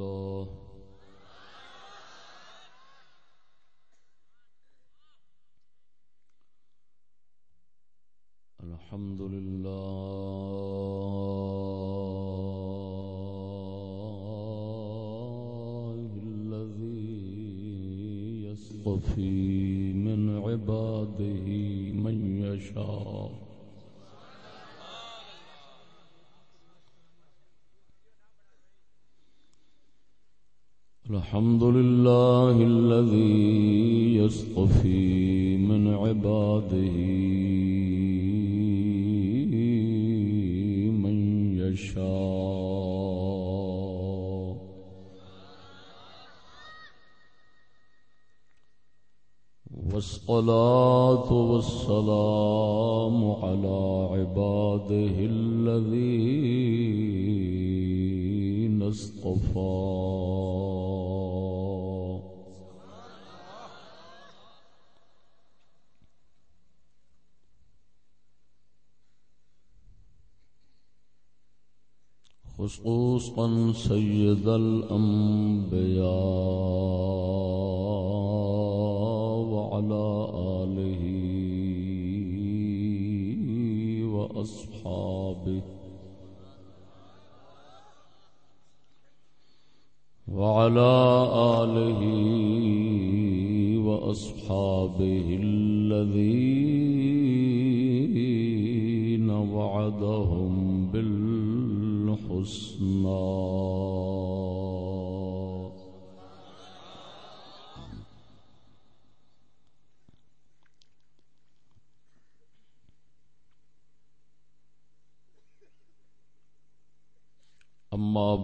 الله الحمد لله الذي يصطفي من عباده من يشاء الحمد لله الذي يصطفي من عباده من يشاء. والصلاة والسلام على عباده الذين اصطفى. خصوصا سيد الأنبياء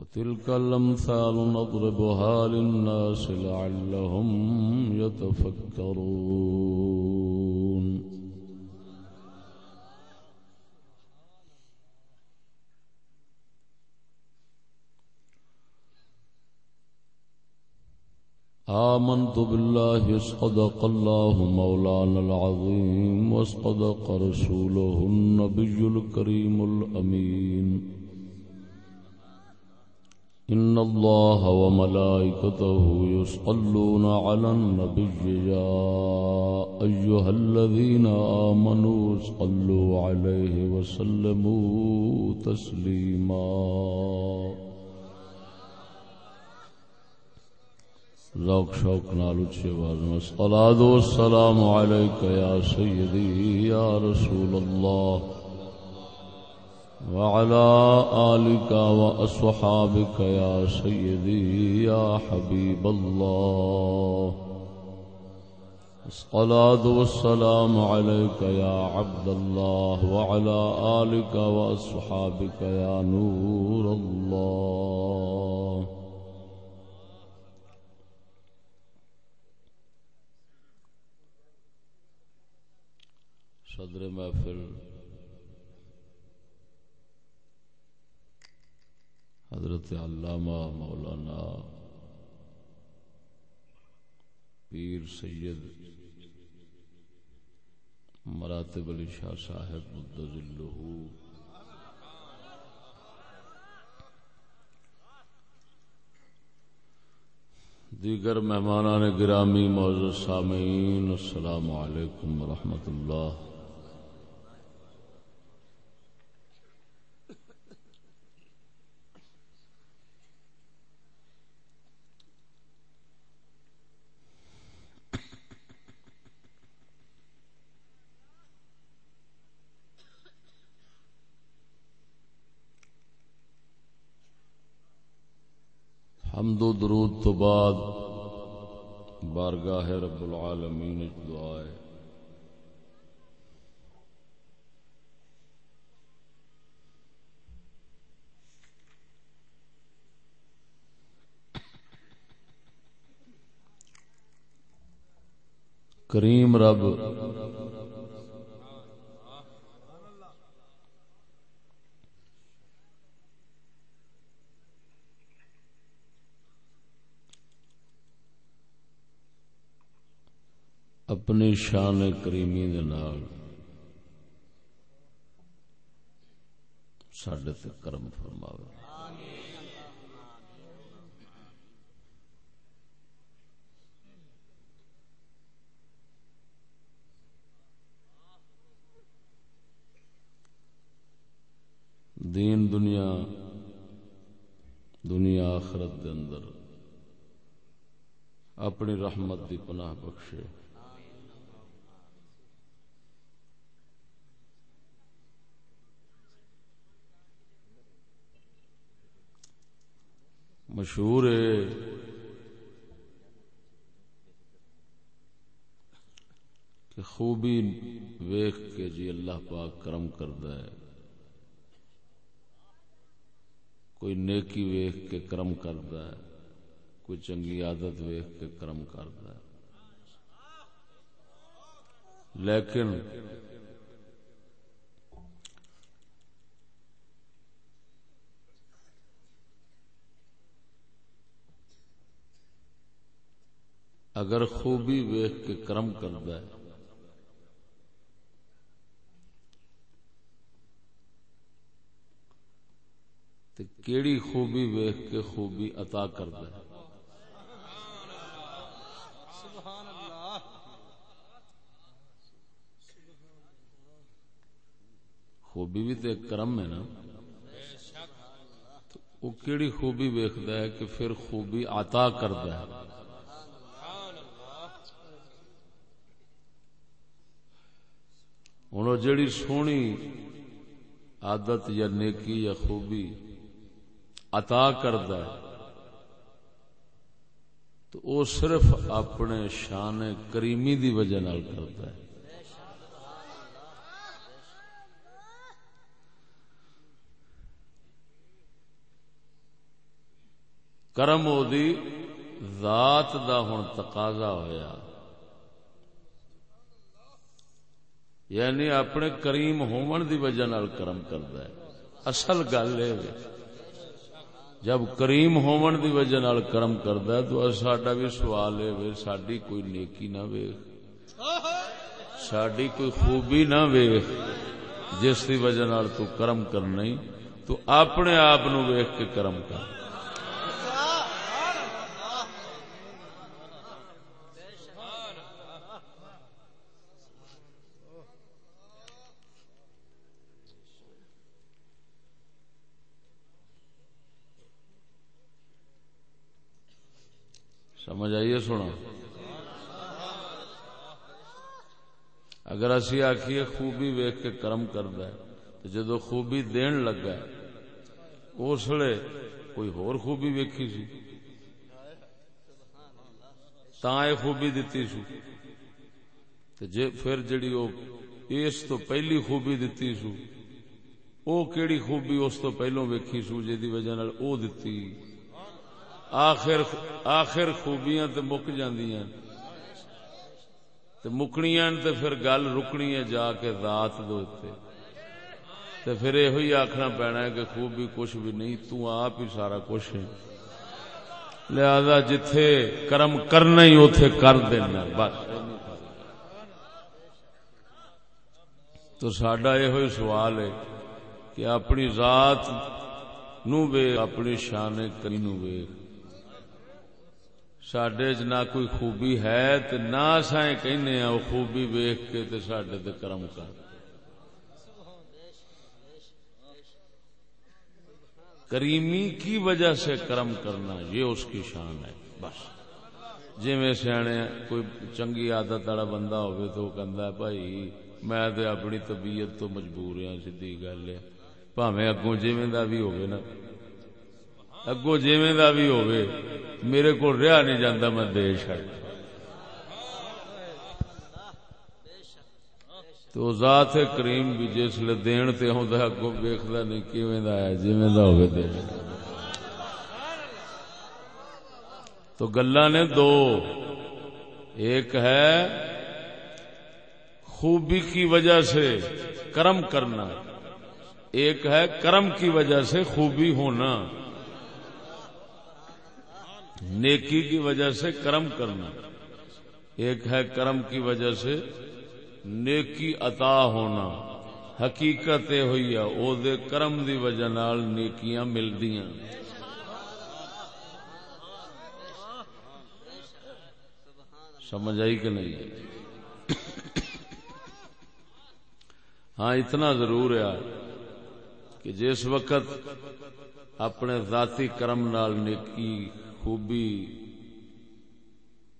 وتلك الأمثال نضربها للناس لعلهم يتفكرون. آمنت بالله صدق الله مولانا العظيم وصدق رسوله النبي الكريم الأمين. إن الله وملائكته يصلون على النبي يا أيها الذين آمنوا صلوا عليه وسلموا تسليما ذوق شوق نال اچھی آواز میں الصلاة والسلام عليك يا سيدي يا رسول الله وعلى آلك وأصحابك يا سيدي، يا حبيب الله. الصلاة والسلام عليك يا عبد الله، وعلى آلك وأصحابك يا نور الله. صدر محفل حضرت علامہ مولانا پیر سید مراتب علی شاہ صاحب مدذلہ دیگر مہمانان گرامی، معزز سامعین، السلام علیکم ورحمۃ اللہ حمد و درود تو بعد بارگاہ رب العالمین دعائے کریم رب اپنی شان کریمی سڈے کرم فرماوے۔ دین دنیا دنیا آخرت دے اندر اپنی رحمت دی پناہ بخشے۔ مشہور ہے۔ کہ خوبی ویخ کے جی اللہ پاک کرم کرتا ہے۔ کوئی نیکی ویخ کے کرم کرتا ہے۔ کوئی چنگی عادت ویخ کے کرم کرتا ہے۔ لیکن اگر خوبی ویخ کے کرم کرتا ہے تو کیڑی خوبی ویخ کے خوبی عطا کرتا ہے خوبی بھی تو ایک کرم ہے نا۔ وہ کیڑی خوبی ویختا ہے کہ پھر خوبی عطا کرتا ہے ہوں جڑی سونی عادت یا نیکی یا خوبی عطا کرد تو وہ صرف اپنے شان کریمی دی وجہ نال کرتا ہے۔ کرم دی ذات دا ہن تقاضا ہویا۔ یعنی اپنے کریم ہومن دی وجہ نال کرم کردا ہے۔ اصل گل ہے، جب کریم ہومن دی وجہ نال کرم کردا ہے، تو ساڈا بھی سوال ہے، ساڈی کوئی نیکی نہ ویکھ ساڈی کوئی خوبی نہ ویکھ جس دی وجہ نال تو کرم کرنا تو اپنے آپ نو ویکھ کے کرم کر۔ سمجھ آئیے سونا اگر اسی آخیے خوبی ویخ کے کرم کرد جدو خوبی دین لگا اس لیے کوئی ہور خوبی ویکھی سی۔ تا یہ خوبی دتی سو۔ جے پھر جڑی او اس تو پہلی خوبی دتی سو، او کیڑی خوبی اس تو پہلو ویکھی سو جی وجہ او دتی۔ آخر آخر خوبیاں تے مک جاندیاں۔ تے مکنیاں تے پھر گل رکنی ہے جا کے ذات دو تے تے پھر یہ ہوئی آخنا پینا ہے کہ خوبی کچھ بھی نہیں، تو آپ ہی سارا کچھ ہے۔ لہذا جتھے کرم کرنا ہی اوتھے کر دینا بس۔ تو ساڈا یہ سوال ہے کہ اپنی ذات نو بے اپنی شان کری نو بے سڈے چ نہ کوئی خوبی ہے تے نہ سائیں کہنے ہیں وہ خوبی ویخ کے تے سڈے تے کرم کر کریمی کی وجہ سے کرم کرنا یہ اس کی شان ہے بس جی میں سیانے کوئی چنگی عادت والا بندہ ہوگی تو وہ کہندا ہے بھائی میں تے اپنی طبیعت تو مجبور ہوں سیدھی گل ہے پاویں اگوں جویں دا بھی ہوگی نا اگو جیویں دا بھی ہوئے میرے کو رہا نہیں جانا میں دے چڑ تو ذات کریم بھی جس لیے دین تے ہوں دا اگو بیخدا نہیں، کیویں دا ہے؟ جیویں دا ہوئے دے تو گلا نے دو۔ ایک ہے خوبی کی وجہ سے کرم کرنا، ایک ہے کرم کی وجہ سے خوبی ہونا۔ نیکی کی وجہ سے کرم کرنا۔ ایک ہے کرم کی وجہ سے نیکی عطا ہونا۔ حقیقت یہ ہوئی ہے او دے کرم دی وجہ نال نیکیاں ملدیاں۔ سمجھ آئی کہ نہیں؟ ہاں اتنا ضرور ہے کہ جس وقت اپنے ذاتی کرم نال نیکی خوبی،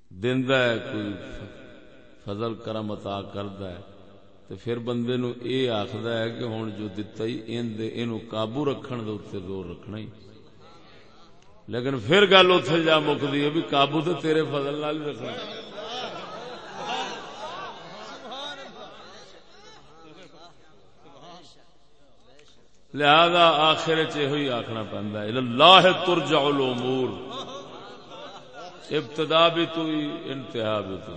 دیندا ہے، کوئی فضل کرم عطا کردا ہے۔ تو پھر بندے نو اے آخدا ہے کہ ہن جو دتا ہی، این دے اینو قابو رکھن دے اوتے زور رکھنا ہی۔ لیکن پھر گل اوتھے جا مکدی ہے بھی قابو تے تیرے فضل نال رکھنا۔ لہذا آخر چی آخنا پہنتا ہے، اللہ ترجع الامور۔ ابتدا بھی تو انتہا بھی تو۔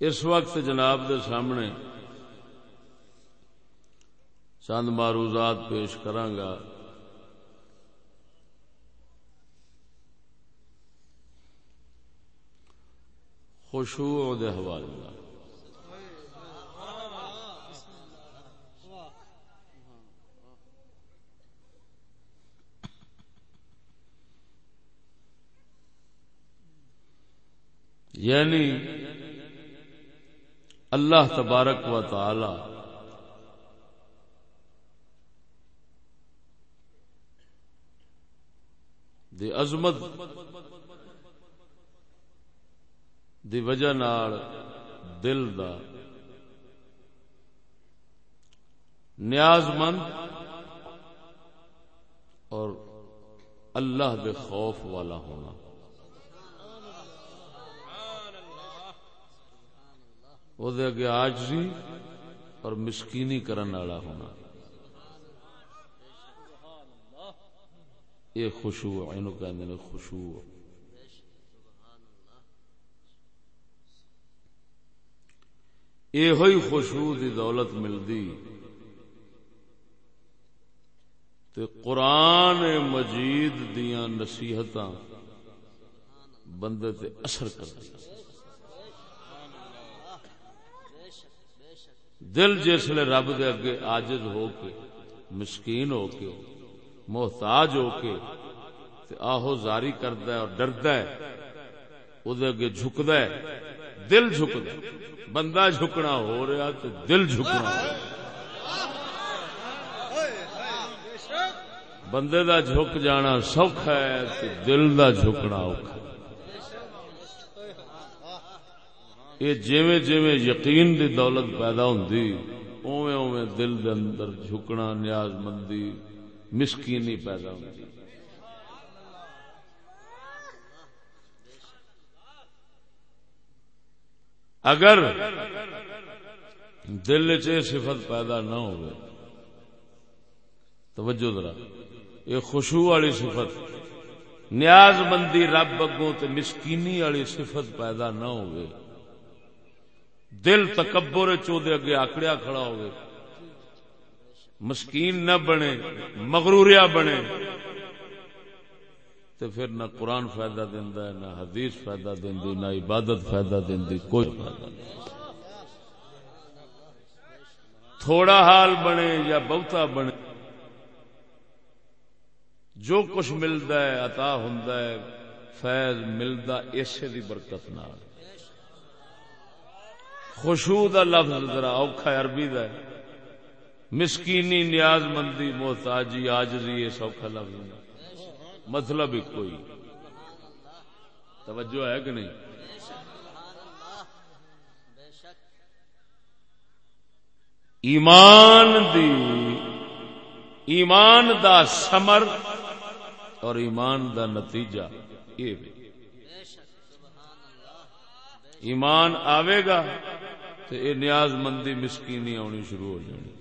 اس وقت جناب دے سامنے چند معروضات پیش کرانگا۔ خشوع دے حوالے نال یعنی اللہ تبارک و تعالی دی عظمت دی وجہ نال دل دا نیاز مند اور اللہ دے خوف والا ہونا۔ وہ دے اگے آجزی اور مسکینی کرن والا ہونا۔ یہ خوشبو اینو کہ خوشبو یہ ہوئی خوشبو دی دولت ملتی تے قرآن مجید دیا نصیحت بندے تے اثر کر دل جسے رب دے اگے آجز ہو کے، مسکین ہو کے، محتاج ہو کے، تے آہو زاری کرد اور ڈرد اگے جھکد دل جھکد بندہ جھکنا ہو رہا تو دل جھکنا بندے دا جھک جانا سوکھ ہے تو دل دا جھکنا اوکھا یہ جیویں جیویں یقین دی دولت پیدا ہوندی، اوویں اوویں دل دے اندر جھکنا، نیاز مندی، مسکینی پیدا ہوندی۔ اگر دل چ صفت پیدا نہ ہو توجہ ذرا، یہ خوشبو والی صفت، نیاز مندی رب اگوں تے مسکینی والی صفت پیدا نہ ہو دل تکبر چودے اگے آکڑیا کھڑا ہو مسکین نہ بنے، مغروریا بنے۔ تو پھر نہ قرآن فائدہ دینا ہے، نہ حدیث فائدہ دیندی نہ عبادت فائدہ دیندی کوئی فائدہ نہیں۔ تھوڑا حال بنے یا بہتا بنے۔ جو کچھ ملتا ہے، عطا ہوں فیض ملتا اسے دی برکت نال۔ خوشو دا لفظ ذرا اوکھا عربی دا ہے۔ مسکینی نیاز مندی محتاجی، آجزی، یہ سوکھا لفظ دا. مطلب ایک کوئی۔ توجہ ہے کہ نہیں؟ ایمان دی، ایمان دا سمر اور ایمان دا نتیجہ یہ بھی۔ ایمان آوے گا تو یہ نیاز مندی مسکینی آنی شروع ہو جانی۔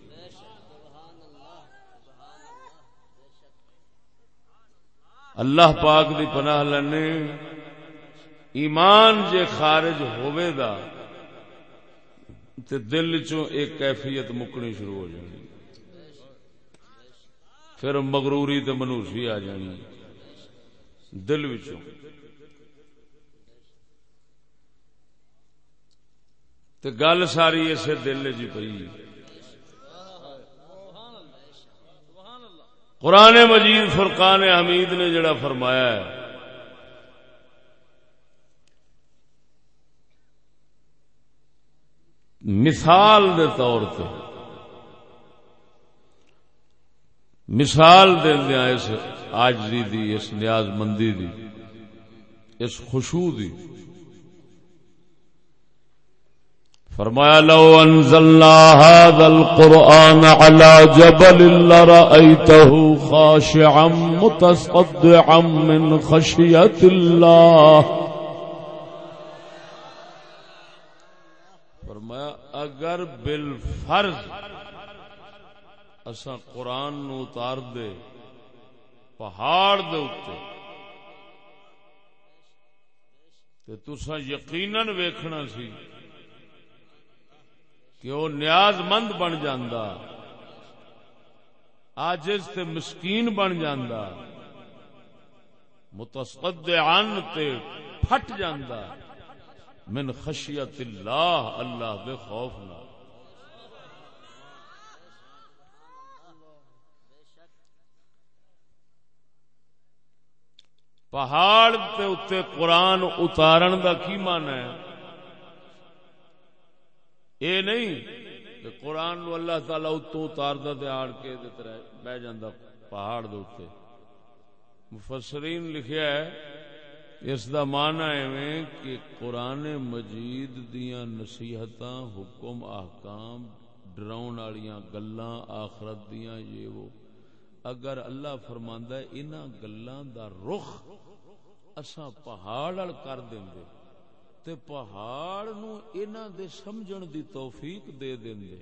اللہ پاک دی پناہ لینے ایمان جے خارج ہوئے دا، تے دل چوں ایک کیفیت مکنی شروع ہو جانی۔ پھر مغروری تے منوسی آ جانی۔ دل وچوں۔ تے گل ساری اسے دل جی پئی۔ قرآن مجید فرقان حمید نے جڑا فرمایا ہے، مثال دے طور پہ مثال دیا اس آجری دی، اس نیاز مندی دی، اس خوشو دی۔ فرمایا، لو انزلنا هذا القرآن على جبل لرأيته خاشعا متصدعا من خشية الله فرمایا، اگر بالفرض اسا قرآن نو اتار دے، پہاڑ دے اتے تے تسا یقیناً ویکھنا سی کہ وہ نیاز مند بن جاندہ آجز تے مسکین بن جاندہ متصدعان تے پھٹ جاندہ من خشیت اللہ اللہ دے خوف نہ۔ پہاڑ تے اتے قرآن اتارن دا کی مانا ہے؟ اے نہیں کہ قرآن نو اللہ تعالی اتو اتاردا تے آڑ کے تے بہ جاندا پہاڑ دے اوتے۔ مفسرین لکھیا ہے اس دا معنی ایویں کہ قرآن مجید دیاں نصیحتاں، حکم، احکام ڈراؤن والیاں گلاں، آخرت دیاں، یہ وہ۔ اگر اللہ فرماندا ہے، انہاں گلاں دا رخ اساں پہاڑ ال کر دیندے تے پہاڑ نو انہاں دے سمجھن دی توفیق دے دیندے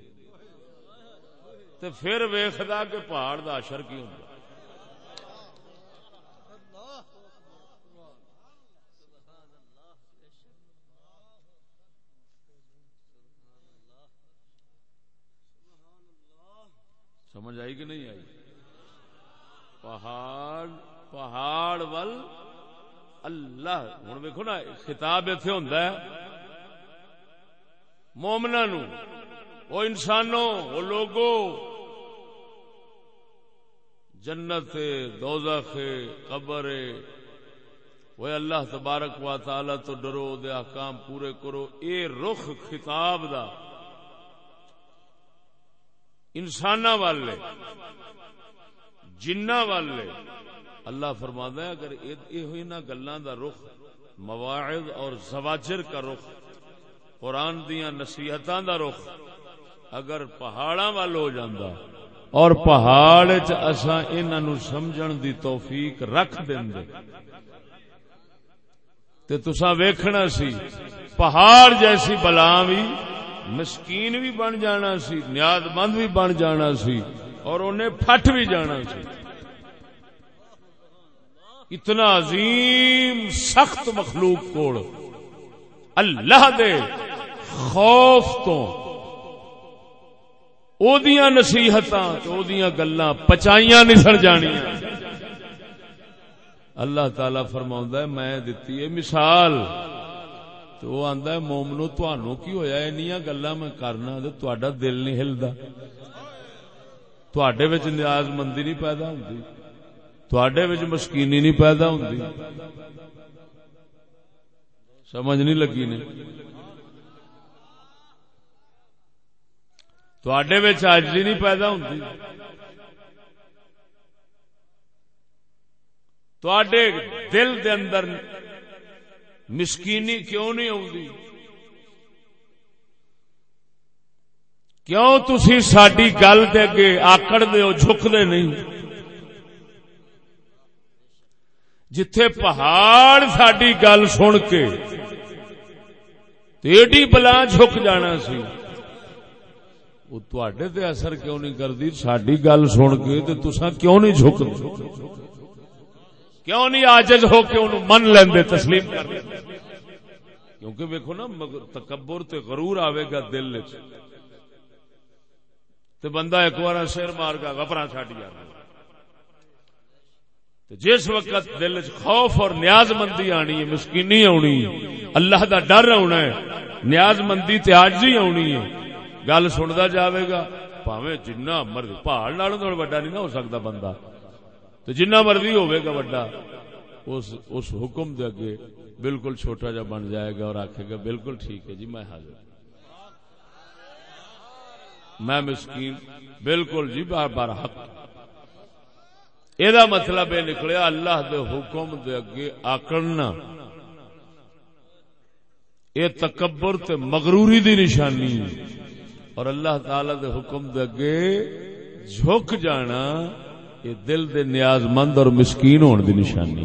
تے پھر ویکھدا کہ پہاڑ دا اثر کی ہوندا سمجھ آئی کہ نہیں آئی؟ پہاڑ پہاڑ ول اللہ ہوں ویکو نا، خطاب اتنے ہوتا ہے۔ مومنا نو وہ انسانوں وہ لوگو جنت، دوزخ، قبر وہ اللہ تبارک و تعالی تو ڈرو دے احکام پورے کرو۔ اے رخ خطاب دا۔ انسان والے جنہ والے اللہ فرما ہے، اگر یہ گلا دا رخ، مواعظ اور زواجر کا رخ، قرآن دیا نصیحت دا رخ، اگر پہاڑا وال ہو جاندہ اور پہاڑ چسا ان سمجھن دی توفیق رکھ دیں تے تسا ویکھنا سی، پہاڑ جیسی بلا بھی مسکین بھی بن جانا سی، نیاد مند بھی بن جانا سی، اور انہیں پھٹ بھی جانا سی۔ اتنا عظیم سخت مخلوق کوڑ اللہ دے خوف تو۔ او دیاں نصیحتاں او دیاں گلاں پچائیاں نہیں سڑ جانیاں۔ اللہ تعالی فرماؤں ہے، میں دیتی ہے مثال۔ تو وہ آندا ہے، مومنو تانوں کی ہویا اینیاں گلاں میں کرنا تے تہاڈا دل نہیں ہلدا۔ تواڈے وچ نیاز مندی نہیں پیدا ہوندی۔ تھوڑے مسکینی نہیں پیدا ہوتی سمجھ نہیں لگی نے تھوڑے آجری نہیں پیدا ہوتی تھوڑے دل دے اندر مسکینی کیوں نہیں آتی کیوں تسی ساری گل دے اگے آکڑ دے ہو نہیں جتھے پہاڑ ساری گل سن کے ایڈی بلا جھک جانا سی۔ وہ تے اثر کیوں نہیں کرتی ساری گل سن کے تسا کیوں نہیں جھک کیوں نہیں آجز ہو کے انہوں من لیندے تسلیم کر کیونکہ ویکو نا تکبر تے غرور آئے گا دل تے بندہ ایک بار سر مار گا گپرا چڈ جانا جس وقت دل خوف اور نیاز مندی آنی ہے مسکینی آنی اللہ دا ڈر آنا ہے نیاز مندی تے آجزی آنی ہے گل سنتا جاوے گا پاوے جنہ مرضی پہاڑ نالوں تو وڈا نہیں نہ ہو سکتا بندہ تو جنہ مرضی ہوئے گا وڈا اس, اس حکم دے اگے بالکل چھوٹا جا بن جائے گا اور آکھے گا بالکل ٹھیک ہے جی میں حاضر۔ میں مسکین بالکل جی بار بار حق۔ یہ مطلب یہ نکلیا، اللہ دے حکم دے اگے آکڑنا۔ یہ تکبر تے مغروری دی نشانی۔ اور اللہ تعالی دے حکم دے اگے جھک جانا، یہ دل دے نیاز مند اور مسکین ہونے دی نشانی۔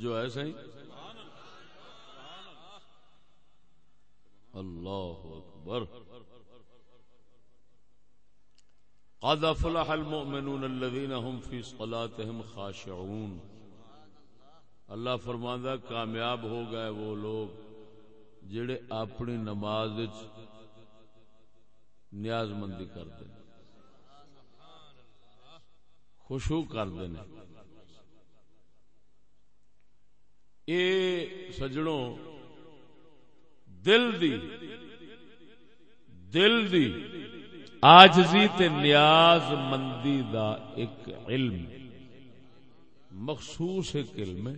توجہ ہے صحیح؟ اللہ اکبر۔ قد افلح المؤمنون الذين هم في صلاتهم خاشعون۔ اللہ فرماندا کامیاب ہو گئے وہ لوگ جڑے اپنی نماز نیاز مندی کرتے خشوع کرتے ہیں اے سجڑوں دل دی دل دی آجزی تے نیاز مندی دا ایک علم، مخصوص ایک علم ہے،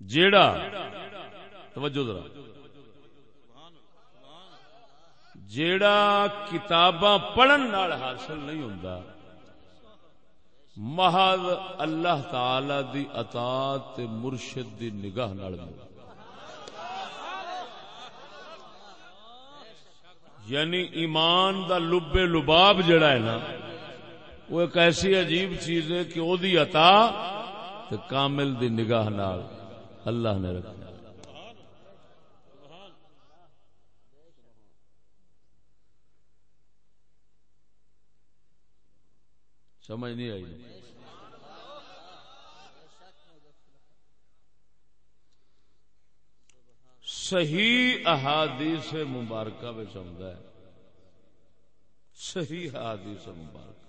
جیڑا، توجہ ذرا، جیڑا کتاباں پڑھن نال حاصل نہیں ہوندا محض اللہ تعالی دی اطاعت مرشد دی نگاہ نال یعنی ایمان دا لب لباب جڑا ہے نا، وہ ایک ایسی عجیب چیز ہے کہ وہ دی عطا تے کامل دی نگاہ نال اللہ نے رکھا۔ سمجھ نہیں آئی۔ صحیح احادیث مبارکہ میں سمجھا ہے۔ صحیح احادیث مبارکہ۔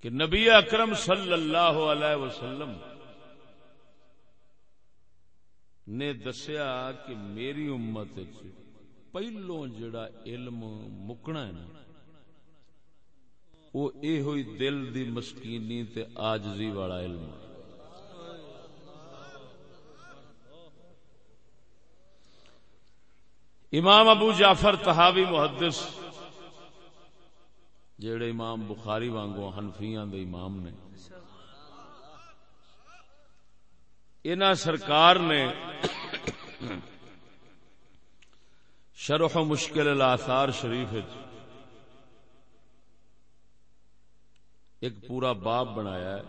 کہ نبی اکرم صلی اللہ علیہ وسلم نے دسیا کہ میری امت پہلو جڑا علم مکنا ہے نا، وہ یہ ہوئی دل دی مسکینی تے آجزی والا علم امام ابو جعفر تحاوی محدث جڑے امام بخاری وانگو حنفیاں دے امام نے انہاں سرکار نے شرح و مشکل الاثار شریف جی۔ ایک پورا باب بنایا ہے۔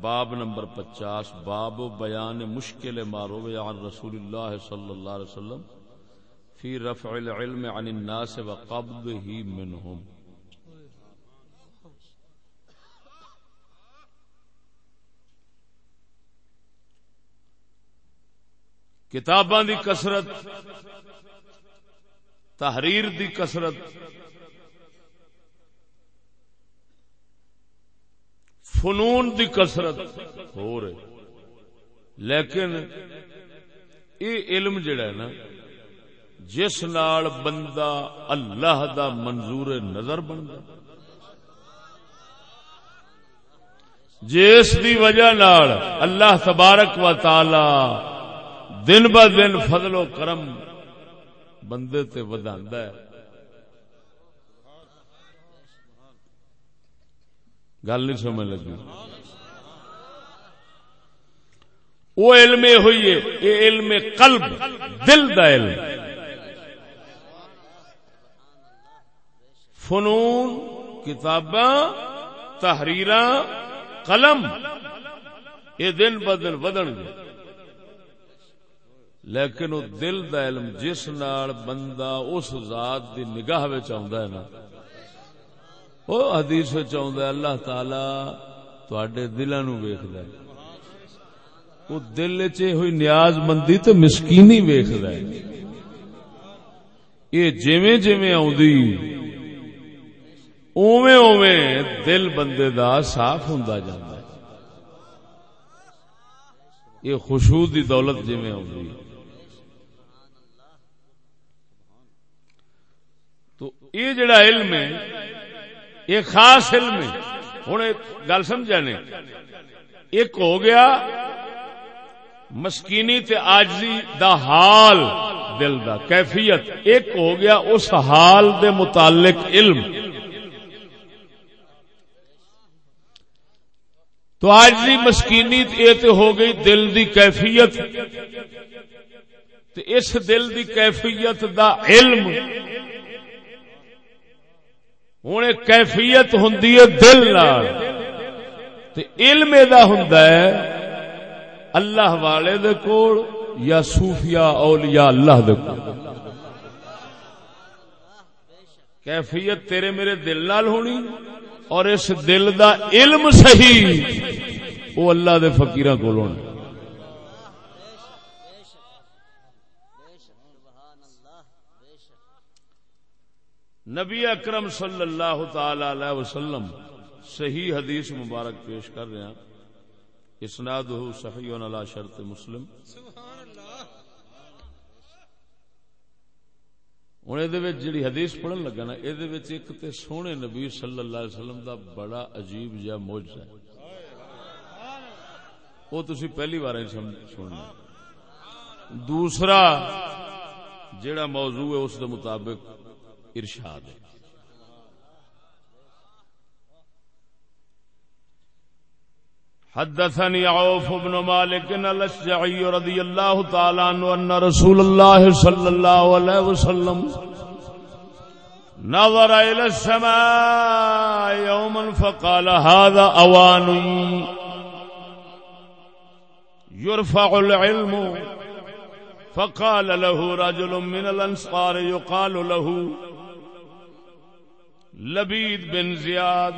باب نمبر پچاس، باب و بیان مشکل مارو عن رسول اللہ صلی اللہ علیہ وسلم فی رفع العلم عن الناس و قبض ہی منہم۔ کتاباں دی کسرت تحریر دی کسرت فنون دی کسرت ہو رہے۔ لیکن یہ علم جڑا ہے نا، جس نال بندہ اللہ دا منظور نظر بنتا۔ جس دی وجہ نال اللہ تبارک و تعالی دن ب دن فضل و کرم بندے تے ہے۔ گل نہیں سمجھ لگی۔ وہ علم ہوئی ہے، یہ علم قلب، دل دا علم۔ فنون، کتاباں تحریر قلم، یہ دن ب دن ودن گے۔ لیکن وہ دل دا علم جس نال بندہ اس ذات دی نگاہ ہے نا، وہ حدیث چاہتا اللہ تعالی تڈے دلان ویخد وہ دل چ ہوئی نیاز مندی تو مسکینی ویخد یہ جویں جویں آدھی اوویں اوویں دل بندے دا صاف ہوں جاتا یہ خوشبو دی دولت جویں آدھی تو یہ جڑا علم ہے، یہ خاص علم ہے۔ ہوں گل سمجھا نے، ایک ہو گیا مسکینی تے آجزی دا حال دل دا، کیفیت۔ ایک ہو گیا اس حال دے متعلق علم۔ تو آجزی مسکینی یہ تو ہو گئی دل دی کیفیت۔ تے اس دل دی کیفیت دا علم۔ ہوں کیفیت ہوں دل علم ہوں اللہ والے دے کول یا صوفیا اولیاء اللہ دے کول۔ کیفیت تیرے میرے دل نال ہونی اور اس دل دا علم صحیح، وہ اللہ دے فقیران کول ہونا نبی اکرم صلی اللہ تعالی علیہ وسلم صحیح حدیث مبارک پیش کر رہے ہیں۔ اسناد صحیح علی شرط مسلم۔ ہوں یہ جی حدیث پڑھن لگا نا، یہ ایک تے سونے نبی صلی اللہ علیہ وسلم دا بڑا عجیب جا موج ہے۔ وہ تھی پہلی بار سننا دوسرا جڑا موضوع ہے اس دے مطابق ارشاد ہے۔ حدثني عوف بن مالك الاشجعي رضي الله تعالى عنه ان رسول الله صلى الله عليه وسلم نظر الى السماء يوما فقال هذا اوان يرفع العلم فقال له رجل من الانصار يقال له لبید بن زیاد،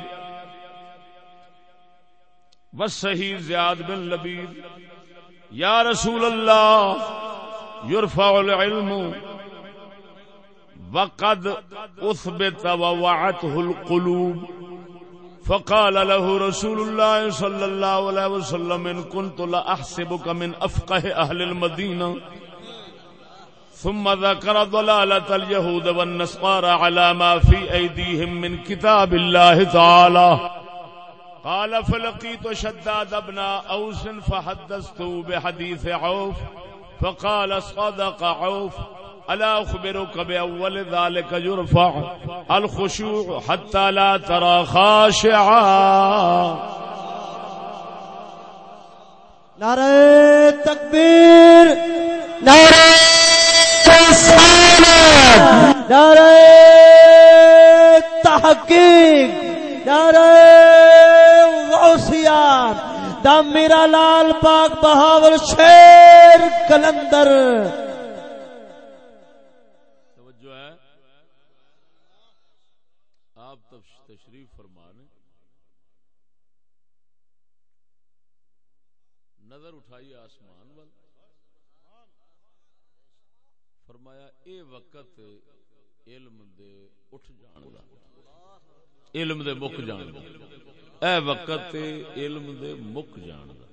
وسحی زیاد بن لبید، یا رسول اللہ یورفا العلم، وقد اثبت ووعته القلوب، فقال له رسول الله صلى الله عليه وسلم، ان كنت لا من افقه اهل المدينه ثم ذكر ضلالة اليهود والنصارى على ما في أيديهم من كتاب الله تعالى. قال فلقيت شداد ابن أوس فحدثته بحديث عوف فقال صدق عوف، ألا أخبرك بأول ذلك يرفع الخشوع حتى لا ترى خاشعا. نعرہ تکبیر، نعرہ نعرہ تحقیق نعرہ غوثیان دا میرا لال پاک بہاور شیر کلندر۔ نظر اٹھائیے آس اے وقت علم دے اٹھ جان دا، علم دے مک جان دا۔ اے وقت علم دے مک جان دا۔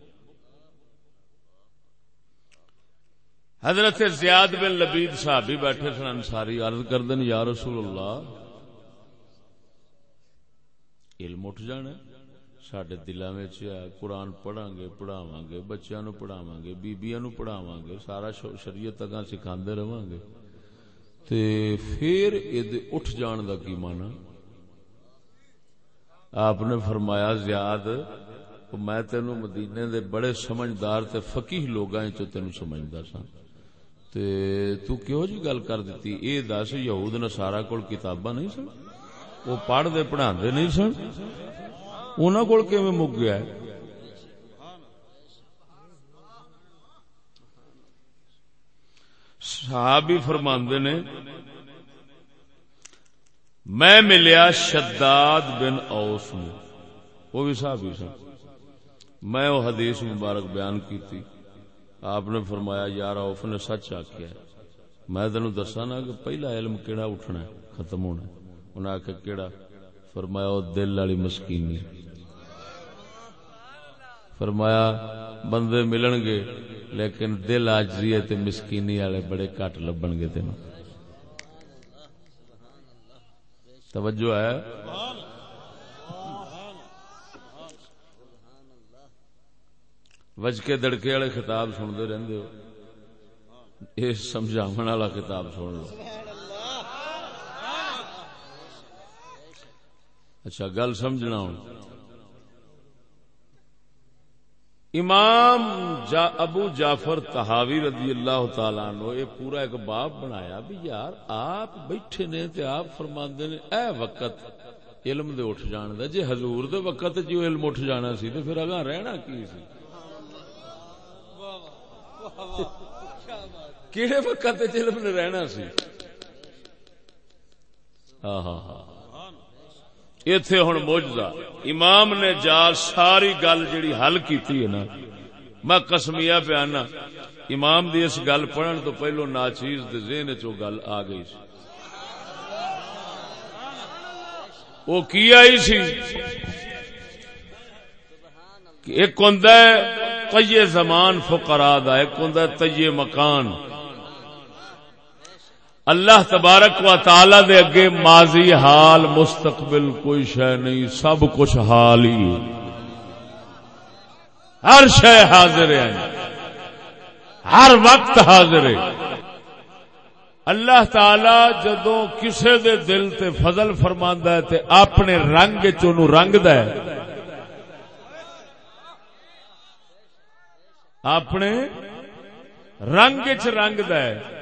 حضرت زیاد بن لبید صاحب بھی بیٹھے سن، انصاری عرض کر دین، یا رسول اللہ، علم اٹھ جانا سڈے دلوں میں قرآن پڑھا گے پڑھاوا گے بچوں نو پڑھاوا گے، بیبیاں نو پڑھاوا گے، سارا شریعت اگاں سکھا رہا گے۔ تے پھر اٹھ جان دا کی مانا آپ نے فرمایا، زیاد، میں تینو مدینے دے بڑے سمجھدار تے فقیح لوگاں چ تینو سمجھدا سا۔ تے تو کیوں جی گل کر دیتی اے دس، یہود نصارا کول کتاباں نہیں سن؟ وہ پڑھ دے پڑھا دے نہیں سن؟ انہاں کول کیویں مک گیا ہے؟ صحابی فرماندے نے، میں ملیا شداد بن اوس میں وہ بھی صحابی سن۔ میں وہ حدیث مبارک بیان کی تھی آپ نے فرمایا، یار اوف نے سچ آخیا میں تینو دسا نا کہ پہلا علم کیڑا اٹھنا ہے؟ ختم ہونا انہیں آخیا کیڑا؟ فرمایا، وہ دل والی مسکینی فرمایا، بندے ملن گے، لیکن دل آجری ہے مسکینی والے بڑے کٹ لبن گے تین توجہ ہے؟ وج کے دڑکے والے خطاب سنتے رہتے ہو۔ یہ سمجھا والا خطاب سن لو۔ اچھا گل سمجھنا ہوں۔ امام جا ابو جعفر تحاوی رضی اللہ تعالیٰ نو یہ پورا ایک باب بنایا بھی یار آپ بیٹھے نے تے آپ فرماندے نے، اے وقت علم دے اٹھ جان دا، جے حضور دے وقت جو علم اٹھ جانا سی تے پھر اگاں رہنا کی سی؟ کیڑے وقت علم نے رہنا سی؟ ہاں ہاں ہاں۔ اتے ہوں موجودہ امام نے جا ساری گل جڑی حل کی نا، میں کسمیا پیانا امام دی اس گل پڑھن تو پہلو ناچیز دے ذہن چو گل آ گئی سی۔ وہ کی آئی سی؟ ایک ہوں تیے زمان فقرا دا، ایک ہوں تیے مکان۔ اللہ تبارک و تعالی دے اگے ماضی حال مستقبل کوئی شے نہیں، سب کچھ حال ہی۔ ہر شے حاضر ہے۔ ہر وقت حاضر ہے۔ اللہ تعالی جدو کسے دے دل تے فضل فرماندا ہے تے اپنے رنگ چونو رنگ دا ہے، اپنے رنگ چ رنگ دا ہے۔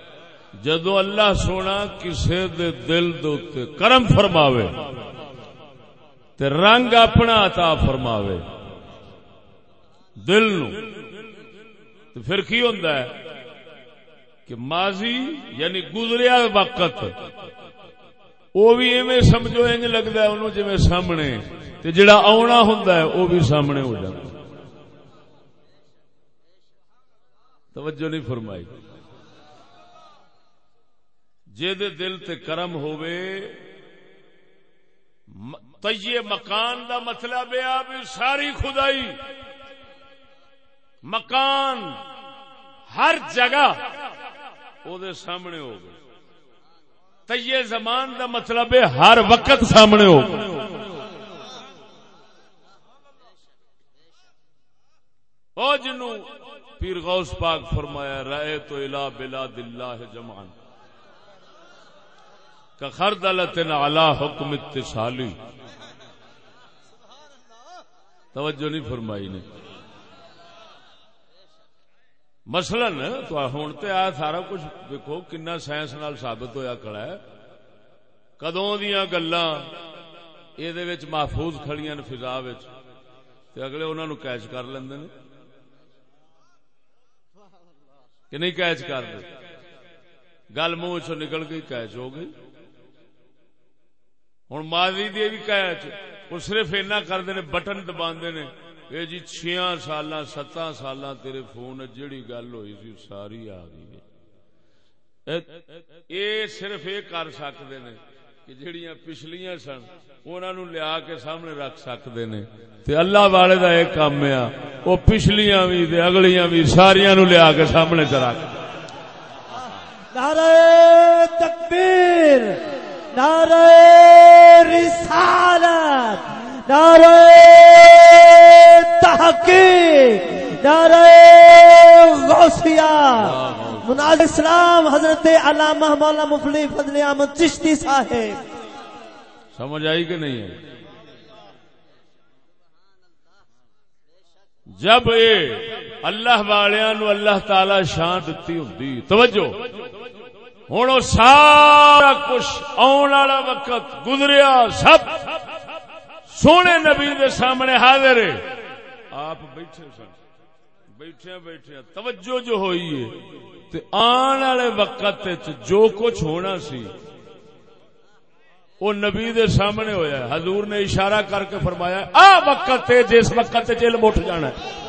جدو اللہ سونا کسے دے دل دے کرم فرماوے تے رنگ اپنا عطا فرماوے دل نو تو پھر کی ہوتا ہے؟ کہ ماضی یعنی گزریا وقت وہ بھی ایویں سمجھو انج لگتا ہے انہوں جی سامنے، تے جڑا آنا ہوں وہ بھی سامنے ہو جاتا توجہ نہیں فرمائی۔ جے دے دل تے کرم ہووے تیے مکان دا مطلب ہے آپ ساری خدائی۔ مکان ہر جگہ او دے سامنے ہو گئے تیے زمان دا مطلب ہے ہر وقت سامنے ہو او جنو پیر غوث پاک فرمایا رائے تو الہ بلاد اللہ جمان خردلت علی حکم اتصالی۔ توجہ نہیں فرمائی نے۔ مثلا تو ہوں تو آ سارا کچھ دیکھو کنا سائنس نال ثابت ہویا کھڑا ہے۔ کدوں دیا گلا یہ محفوظ کھڑیاں نے فضا اگلے انہوں نے کیچ کر لیندے نے۔ کہ نہیں کیچ کر دے؟ گل منہ چ نکل گئی، کیچ ہو گئی۔ ہوں ماضی دی بھی قید وہ صرف اینا کرتے نے بٹن دبا نے یہ جی چھیا سال ستاں سال تیرے فون، جیڑی گل ہوئی سی ساری آ گئی اے صرف یہ کر سکتے نے کہ جڑیاں پچھلیاں سن انہوں نے لیا کے سامنے رکھ سکتے نے تے اللہ والے دا ایک کام ہے، وہ پچھلیاں بھی تے اگلیاں بھی ساریاں نو لیا کے سامنے چ رکھ۔ نعرہ تکبیر۔ نعرہ رسالت، نعرہ تحقیق، نعرہ غوثیہ۔ مناظر اسلام، حضرت علامہ مولا مفلی فضل احمد چشتی صاحب۔ سمجھ آئی کہ نہیں ہے؟ جب اے اللہ والیاں نو اللہ تعالی شان دتی ہوندی توجہ۔ ہن سارا کچھ آن والا وقت گزریا، سب سونے نبی دے سامنے حاضر ہے۔ آپ بیٹھے سن، بیٹھے بیٹھے، توجہ جو ہوئی ہے، تے آن والے وقت جو کچھ ہونا سی، وہ نبی دے سامنے ہویا ہے۔ حضور نے اشارہ کر کے فرمایا آ وقت جس وقت علم اٹھ جانا ہے۔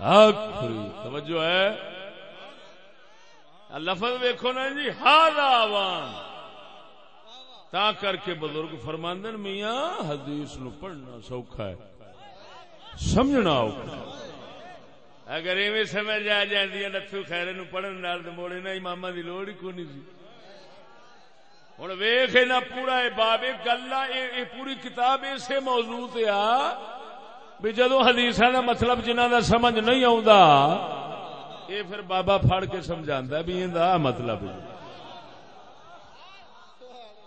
توجہ ہے؟ لفظ ویکو نا جی ہار آوان تا کر کے بزرگ فرماندن، میاں حدیث نو پڑھنا سوکھا ہے۔ سمجھنا اوکھا اگر ایویں سمجھ آ جاندی نتھو خیرے نو پڑھن نال تے موڑے نہ، اماماں دی لوڑ ہی کونی سی۔ ہن ویکھ نہ پورا اے باب گلا اے پوری کتاب اسے موضوع تے آ۔ بھی جدوں حدیثاں دا مطلب جنہاں دا سمجھ نہیں آوندا یہ پھر بابا پھڑ کے سمجھا بھی یہ مطلب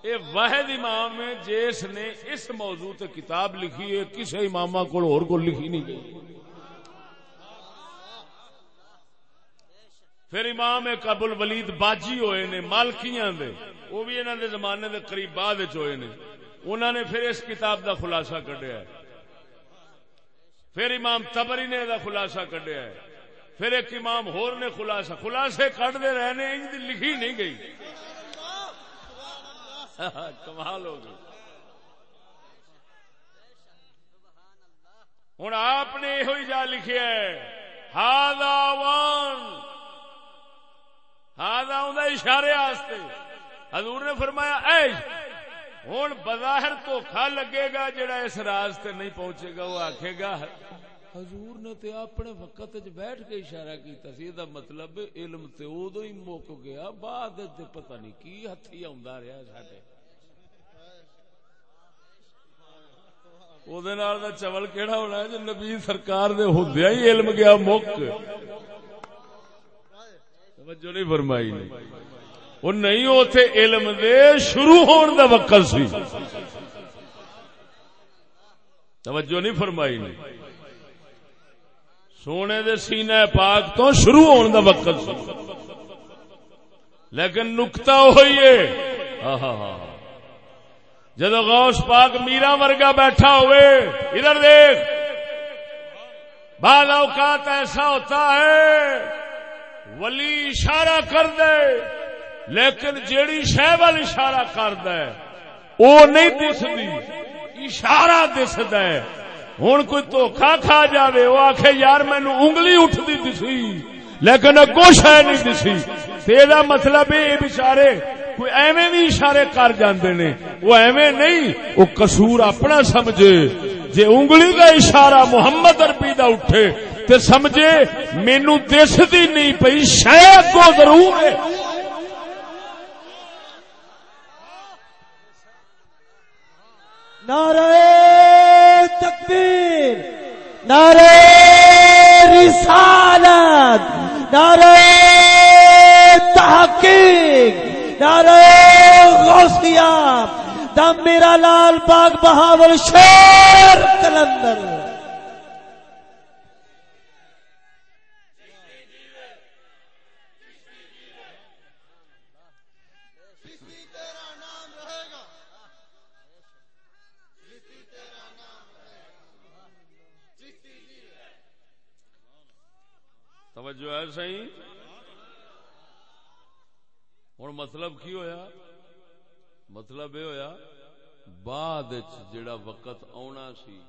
یہ واحد امام ہے جس نے اس موضوع تے کتاب لکھی ہے کسی امام کو لکھی نہیں گئی۔ پھر امام ابل ولید باجی ہوئے نے، مالکیاں دے۔ وہ بھی انہوں دے زمانے دے قریب بعد ہوئے نے۔ انہوں نے پھر اس کتاب دا خلاصہ کڈیا ہے۔ پھر امام تبری نے دا خلاصہ کڈیا ہے۔ پھر ایک امام ہور نے خلاصہ، خلاصے کٹتے رہنے ان لکھی نہیں گئی۔ کمال ہو گئی۔ ہوں آپ نے یہ جا لکھا ہے۔ ہاد ہاد اشارے حضور نے فرمایا اے ہوں بظاہر دھوکھا لگے گا جڑا اس راستے نہیں پہنچے گا، وہ آخے گا، حضور نے تے اپنے وقت بیٹھ کے اشارہ کیتا سی دا مطلب علم تے ادو ہی مک گیا، بعد تے پتہ نہیں کی ہتھی آندا رہیا ساڈے۔ او نال دا چول کیڑا ہونا ہے جو نبی سرکار دے ہوندیا ہی علم گیا مک۔ توجہ نہیں فرمائی نے۔ او نہیں، اوتھے علم دے شروع ہون دا وقت سی۔ توجہ نہیں فرمائی نے۔ سونے دے سینے پاک تو شروع ہونے دا وقت لیکن نکتا ہوئی ہے۔ ہاں، ہاں، ہاں، جدو غوث پاک میرا ورگا بیٹھا ہوئے، ادھر دیکھ۔ بعض اوقات ایسا ہوتا ہے، ولی اشارہ کر دے۔ لیکن جیڑی شہ وال اشارہ کر دے نہیں دستی اشارہ دسد ہوں کوئی دھوکھا کھا جاوے وہ آخ یار مینو انگلی اٹھتی دسی، لیکن اگو شہ نہیں دسی۔ یہ مطلب یہ بچارے، کوئی ایویں بھی اشارے کر جاندے نے، وہ ایویں نہیں، وہ قصور اپنا سمجھے۔ جے انگلی کا اشارہ محمد اربی دا اٹھے، تے سمجھے، مینو دستی نہیں پئی شاید کو ضرور ہے۔ نعرہ تکبیر، نعرہ رسالت، نعرہ تحقیق، نعرہ غوثیہ دم میرا لال باغ بہاول شیر کلندر۔ توجہ ہے صحیح؟ ہوں مطلب کی ہویا؟ مطلب یہ ہویا، بعد جڑا وقت آنا سی،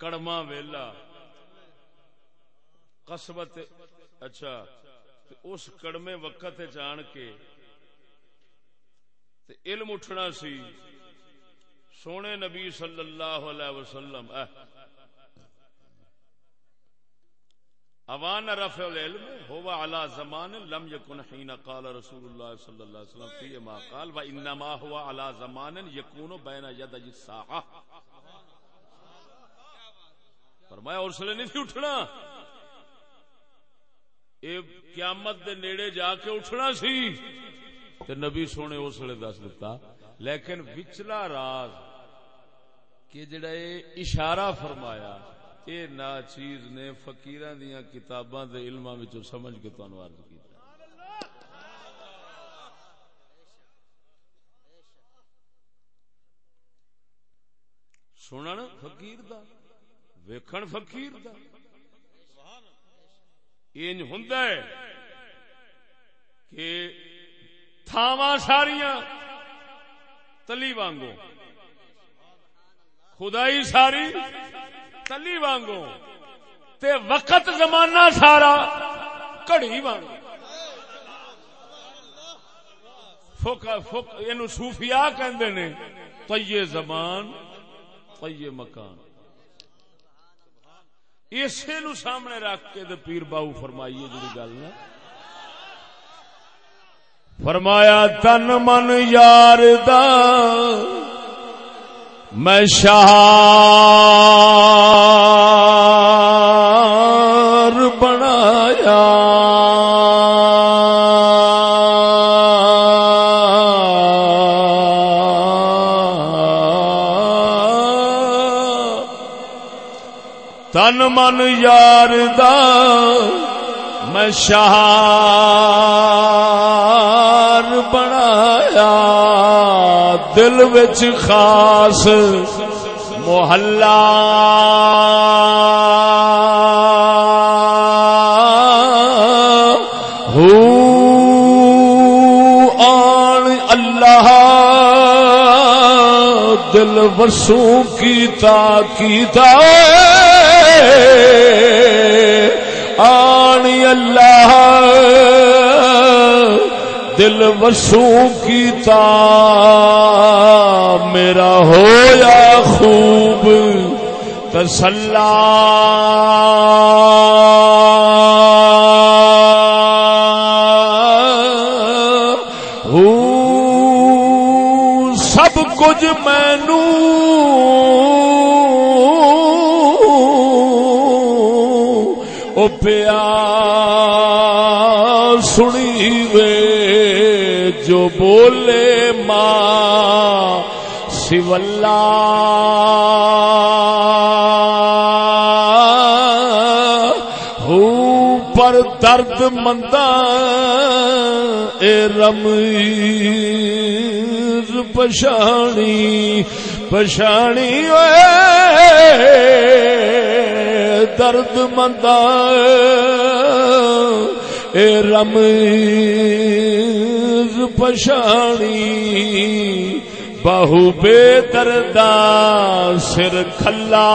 کڑما ویلا، قسمت اچھا اس کڑمے وقت جان کے، تے علم اٹھنا سی، سونے نبی صلی اللہ علیہ وسلم اوان رفع العلم هو على زمان لم يكن حين قال رسول الله صلى الله عليه وسلم في ما قال وانما هو على زمان يكون بين يدي الساعه فرمایا اس لیے نہیں تھی اٹھنا؟ اے قیامت دے نیڑے جا کے اٹھنا سی۔ تے نبی سونے اس لیے دس دیتا لیکن وچلا راز کہ جڑا اے اشارہ فرمایا اے نا چیز نے فقیران دیاں کتاباں دے علماں وچوں سمجھ کے تانوں عرض کیتا۔ سنن فقیر دا، ویکھن فقیر دا۔ انج ہوندا ہے کہ تھاواں ساریاں تلی وانگو خدائی ساری تلی وانگو، تے وقت زمانہ سارا کڑی وانگو۔ فک فک یہ صوفیاء کہندے نے طیے زمان طیے مکان۔ اسے نو سامنے رکھ کے تے پیر باو فرمائیے جڑی گل نا فرمایا تن من یار دا میں شہار بنایا۔ تن من یار دا میں شہار دل وچ خاص محلہ۔ ہو آن اللہ دل وسو کی تا آنی اللہ دل وسو کیتا میرا ہویا خوب تسلا سب کچھ میں جو بولے ماں سولہ ہو پر درد مندہ، اے رمیز پشانی پشانی اے درد مندہ، اے رمیز پشانی بہو بے دردہ سر کھلا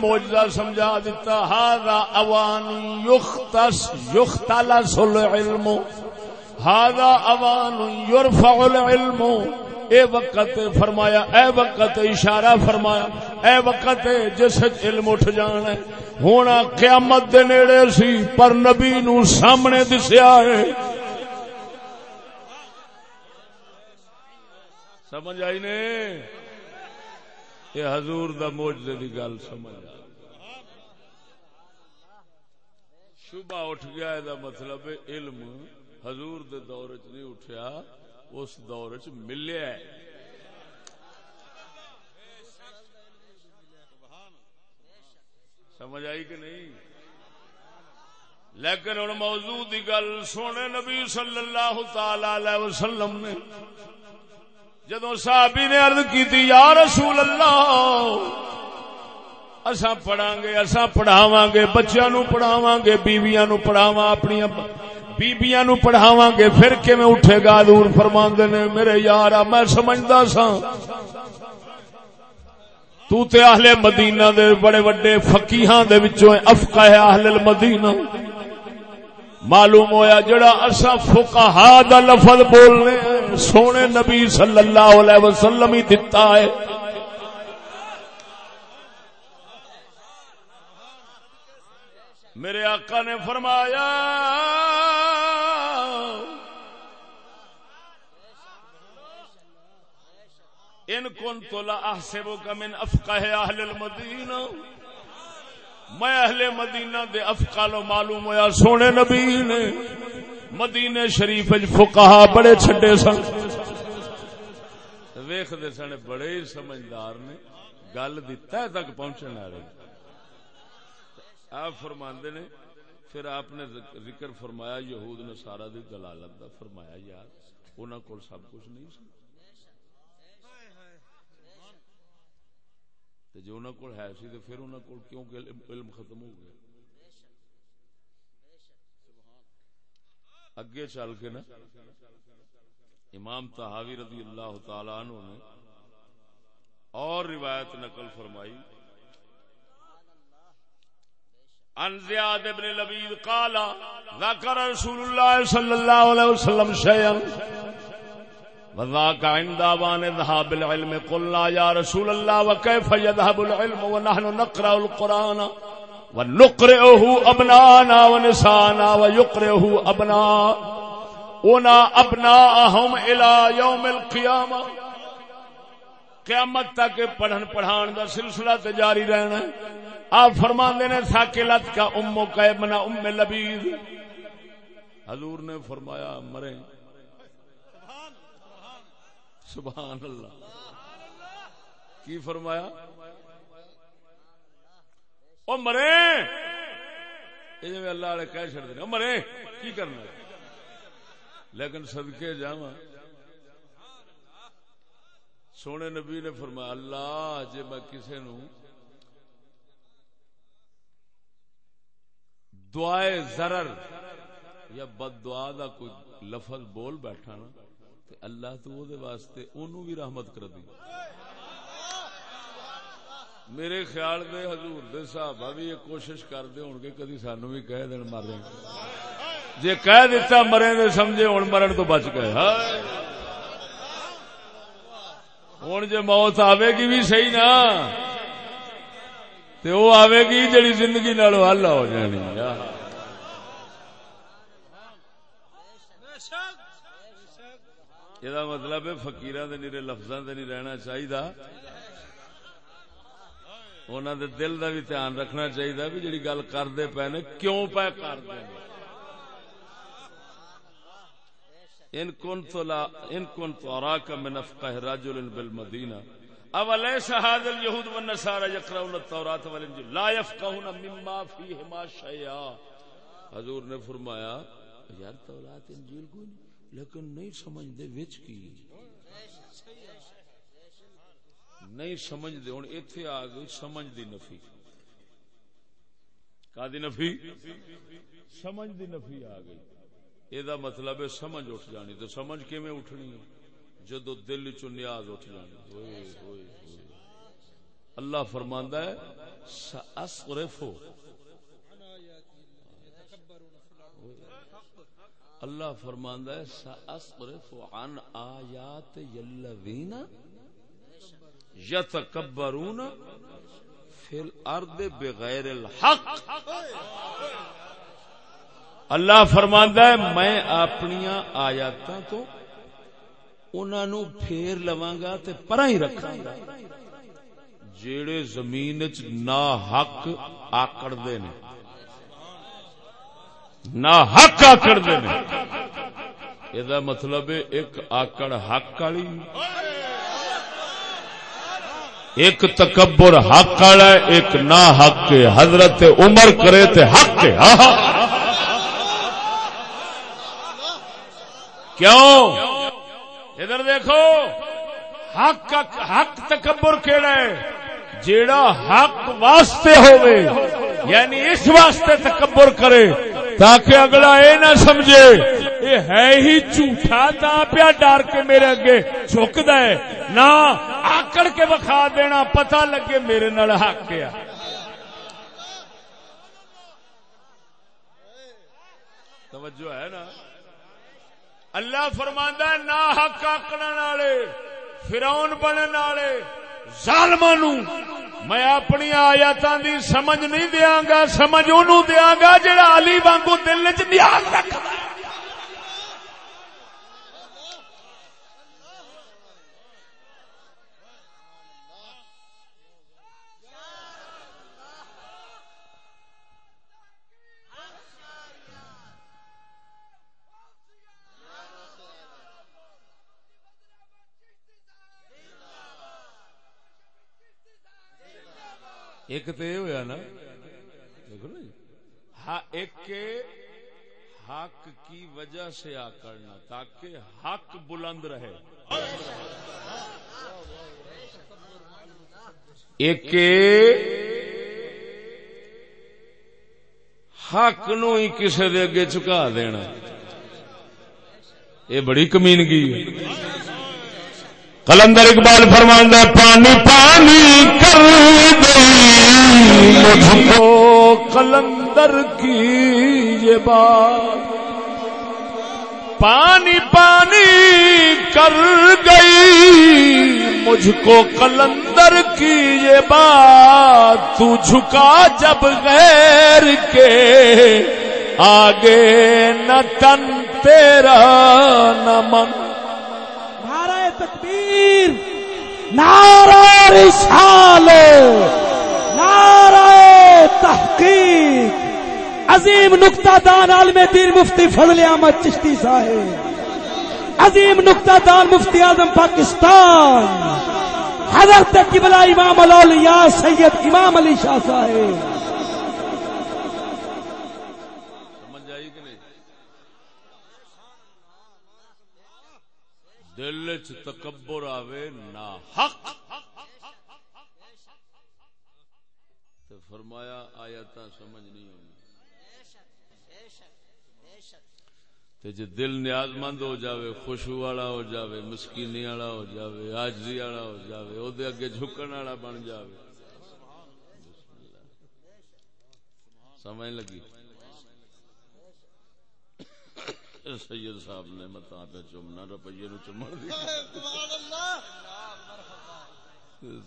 موجزہ سمجھا دیتا، ہاذا اوان یختص یختلس العلم. هذا اوان يرفع العلم. اے وقت فرمایا، اے وقت اشارہ فرمایا، اے وقت جس علم اٹھ جان ہے۔ ہونا قیامت دے نیڑے سی، پر نبی نو سامنے دسیا ہے۔ سمجھ آئی نے؟ یہ حضور دا موجدے دی گل سمجھ آئی اٹھ گیا دا مطلب علم حضور دے دور چ نہیں اٹھیا، اس دور چ ملیا ہے۔ سمجھ آئی کہ نہیں؟ لیکن ہوں موضوع کی گل سونے نبی صلی اللہ تعالی وسلم نے جدو صحابی نے عرض کی یا رسول اللہ اسا پڑھا گے اسا پڑھاوا گے بچیا نو پڑھاوا گے بیویاں نو پڑھاوا اپنی بیبیاں نو پڑھاوا گے پھر کہ اٹھے گا؟ دور فرما نے، میرے یار میں سمجھدا سا تو تے اہل مدینہ دے بڑے بڑے فقیہاں دے وچوں افقہ اہل المدینہ۔ معلوم ہویا جڑا اسا فقہا دا لفظ بولنے، سونے نبی صلی اللہ علیہ وسلم ہی دتا ہے۔ میرے آقا نے فرمایا، ان کن تو لاحسبو کا من افقہ اہل المدینہ. میں اہل مدینہ دے افقالو معلوم ہویا، سونے نبی نے مدینے شریف فقہا بڑے چھڈے سن۔ ویخ دے سن، بڑے سمجھدار نے گل دی تہ تک پہنچنے والے۔ آپ فرماندے نے، پھر آپ نے ذکر فرمایا، یہود نے سارا دی دلالت دا فرمایا، یار انہوں کو سب کچھ نہیں سی جو انہوں کو ہے سی پھر انہوں کو کیوں کہ علم ختم ہو گیا؟ اگے چل کے نا، امام تحاوی رضی اللہ تعالی عنہ نے اور روایت نقل فرمائی۔ عن زیاد ابن لبید قال ذکر رسول اللہ صلی اللہ علیہ وسلم شیئا وذاك عند وان ذهاب العلم قلنا يا رسول الله، وكيف يذهب العلم ونحن نقرا القران ونقرئه ابنانا ونسانا ويقرئه ابناؤنا ابناءهم الى يوم القيامه قیامت تک پڑھن پڑھان دا سلسلہ تے جاری رہنا ہے۔ آپ فرماندے نے، ساکلت کا امو کا ابن ام لبید حضور نے فرمایا، مرے۔ سبحان اللہ۔ کی فرمایا؟ او مرے۔ یہ اللہ والے کہہ چڑ دے مرے، کی کرنا لیکن صدقے جاواں۔ سونے نبی نے فرمایا، اللہ، جے میں کسے نو دعائے ضرر یا بد دعا دا کوئی لفظ بول بیٹھا نا، تے اللہ تو وہ دے واسطے انہوں بھی رحمت کر دی۔ میرے خیال دے حضور دے صحابہ بھی یہ کوشش کر دے ہوں گے، کدی سانو بھی کہہ دین مرے جے کہہ دیتا مرے دے سمجھے ہوں مرن تو بچ گئے۔ ہوں جے موت آوے گی بھی صحیح نا۔ تے وہ آوے گی جڑی زندگی نالو حل ہو جانی یہ مطلب ہے فکیر نیرے لفظاں نہیں رہنا چاہیے انہوں دے دل دا بھی دھیان رکھنا چاہیے بھی جڑی گل کرتے پے نے، کیوں پہ کرتے ان کن تو لا، ان کن تو اراک من افقہ رجل بالمدینہ۔ اولیس هذا اليهود والنصارى يقرؤون التوراة لا يفقهون مما فيهما شيئا حضور نے فرمایا، یار تورات، انجیل کو لیکن نہیں سمجھ دے وچ کی؟ نہیں سمجھ دے ہن ایتھے آ گئی سمجھ دی نفی۔ کا دی نفی؟ سمجھ دی نفی آ گئی۔ اے دا مطلب ہے سمجھ اٹھ جانی، تو سمجھ کیویں اٹھنی ہے؟ جدو دل چ نیاز اٹھ جانی اللہ فرماندا ہے، سأصرفو۔ اللہ فرماندا ہے سأصرف عن آیات یلذین یتکبرون فی الارض بغیر الحق۔ اللہ فرماندا ہے، میں اپنیاں آیاتاں تو انہاں نو پھیر لواں گا تے پرا ہی رکھاں گا جیڑے زمین وچ نا حق آکڑ دے نے۔ نا حق آکڑ دے نے۔ یہ مطلب ہے ایک آکڑ حق والی۔ ایک تکبر حق والا ایک نا حق حضرت عمر کرے تے حق ہاں کیوں؟ ادھر دیکھو، حق حق تکبر کیڑا ہے؟ جیڑا حق واسطے ہوئے یعنی اس واسطے تکبر کرے، تاکہ اگلا اے نہ سمجھے یہ ہے ہی جھوٹا تا پیا ڈر کے میرے اگے جھک دے نہ آکڑ کے بخا دینا، پتہ لگے میرے نال حق کیا۔ توجہ ہے نا؟ اللہ فرماندا ہے، نا حق آکڑن والے، فرعون بنن والے ظالماں نو میں اپنی آیاتاں دی سمجھ نہیں دیاں گا، سمجھ اونوں دیاں گا، جڑا علی وانگو دل وچ نیاز رکھدا ہے۔ ایک تو یہ ہوا نا، دیکھو نا جی، ایک کے حق کی وجہ سے آ کرنا، تاکہ حق بلند رہے۔ ایک حق نو ہی کسی دے اگے چکا دینا۔ یہ بڑی کمینگی ہے۔ کلندر اقبال فرماندہ پانی پانی کر۔ مجھ کو کلندر کی یہ بات پانی پانی کر گئی مجھ کو کلندر کی یہ بات تو جھکا جب غیر کے آگے نہ تن تیرا نہ من۔ نعرہ تکبیر نعرہ رسال نعرہ تحقیق۔ عظیم نقطہ دان عالم دین مفتی فضل احمد چشتی صاحب۔ عظیم نقطہ دان مفتی اعظم پاکستان۔ حضرت قبلہ امام الاولیاء سید امام علی شاہ صاحب۔ دل چ تکبر آوے نہ حق تو فرمایا آیات سمجھ نہیں ہونی تے جے دل نیاز مند ہو جاوے خوشو والا ہو جاوے مسکینی والا ہو جاوے آجزی والا ہو جاوے او دے اگے جھکن والا بن جاوے۔ سمجھ لگی؟ سید صاحب نے متا پہ چومنا روپیے نو چومن دی۔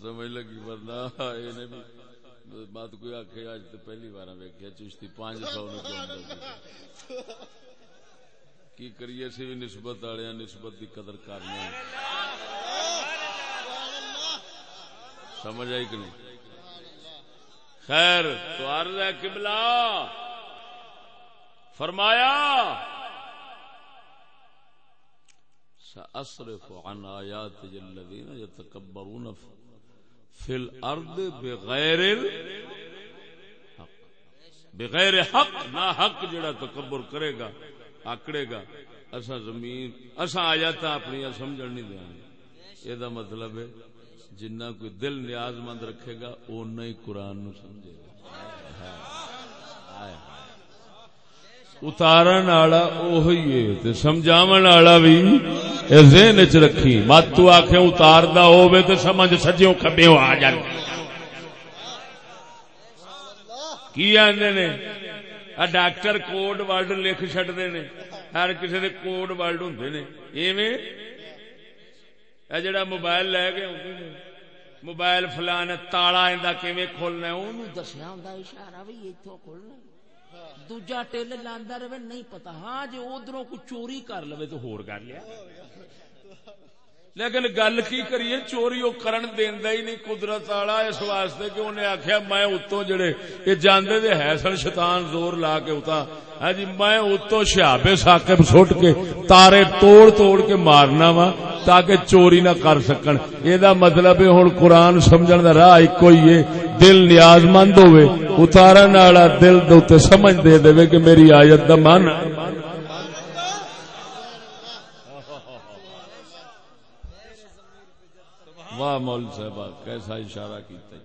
سمجھ لگی ورنہ یہ نے بھی۔ بات کوئی آخے اج تو پہلی بار ویکیا چشتی پانچ سو کی کریے سی بھی نسبت والے نسبت دی قدر کرنے سمجھ آئی کہ نہیں؟ خیر، تو عرض ہے قبلہ۔ فرمایا، سأصرف عن آیات الذین یتکبرون فی الارض بغیر الحق بغیر حق نہ حق جڑا تکبر کرے گا، آکڑے گا۔ اسا زمین اسا آیات اپنی سمجھن نہیں دیں گے یہ مطلب ہے، جنہ کوئی دل نیاز مند رکھے گا اُنہ ہی قرآن نو سمجھے گا۔ آئے آئے اتارن والا اوہی ہے تے سمجھاون والا بھی اے ذہن وچ رکھی مت تو آکھے اتاردا ہوے تے سمجھ سجیوں کھبیوں آ جائے کی آندے نے آ ڈاکٹر کوڈ ورڈ لکھ چڈتے نے ہر کسی دے کوڈ ورڈ ہوں نے ایویں اے جڑا موبائل لے کے آتے نے موبائل فلان تالا اندا کیویں کھولنا ہے اونوں دسیا ہوندا اشارہ بھی ایتھوں کھولنا دوجا ٹل لاندا رہے، نہیں پتا۔ ہاں جی ادھروں کو چوری کر لو تو ہور گل ہے۔ لیکن گل کی کریے، چوری وہ کرن دینا ہی نہیں، قدرت والا اس واسطے کہ انہیں آخیا میں اتو جڑے یہ جانے دے ہے سن شیطان زور لا کے اتا ہاں جی میں اتو شہابے ساکب سٹ کے تارے توڑ توڑ کے مارنا وا تاکہ چوری نہ کر سکن۔ یہ مطلب ہے ہوں قرآن سمجھن کا راہ ایک ہی ہے۔ دل نیاز مند ہوئے، اتارن والا دل دے سمجھ دے دے کہ میری آیت دا من واہ مول صاحب کیسا اشارہ کیتا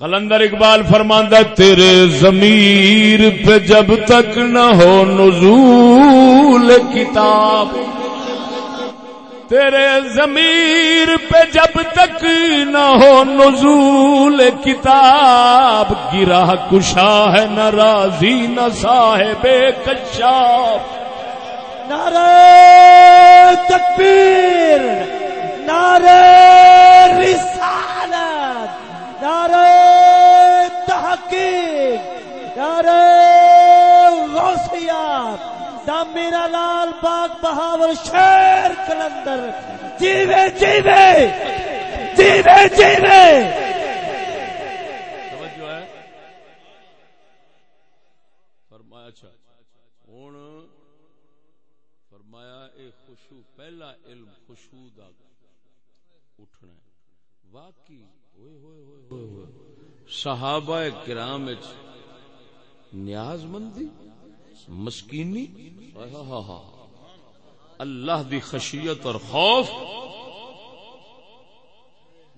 کلندر اقبال فرماندہ تیرے ضمیر پہ جب تک نہ ہو نزول کتاب، تیرے ضمیر پہ جب تک نہ ہو نزول کتاب گرا کشا ہے، نہ راضی، نہ صاحب کشاف۔ نعرہ تکبیر۔ نعرہ رسالت، نعرہ تحقیق، نعرہ غوثیات دا میرا لال باغ بہاور شیر کلندر۔ جیوے جیوے جیوے جیوے۔ فرمایا اچھا۔ ہوں فرمایا، اے خوشو، پہلا علم خوشو دا اٹھنا ہے۔ واقعی، ہوئے ہوئے ہوئے ہوئے ہوئے۔ صحابہ کرام وچ نیاز مندی، مسکینی اللہ دی خشیت اور خوف۔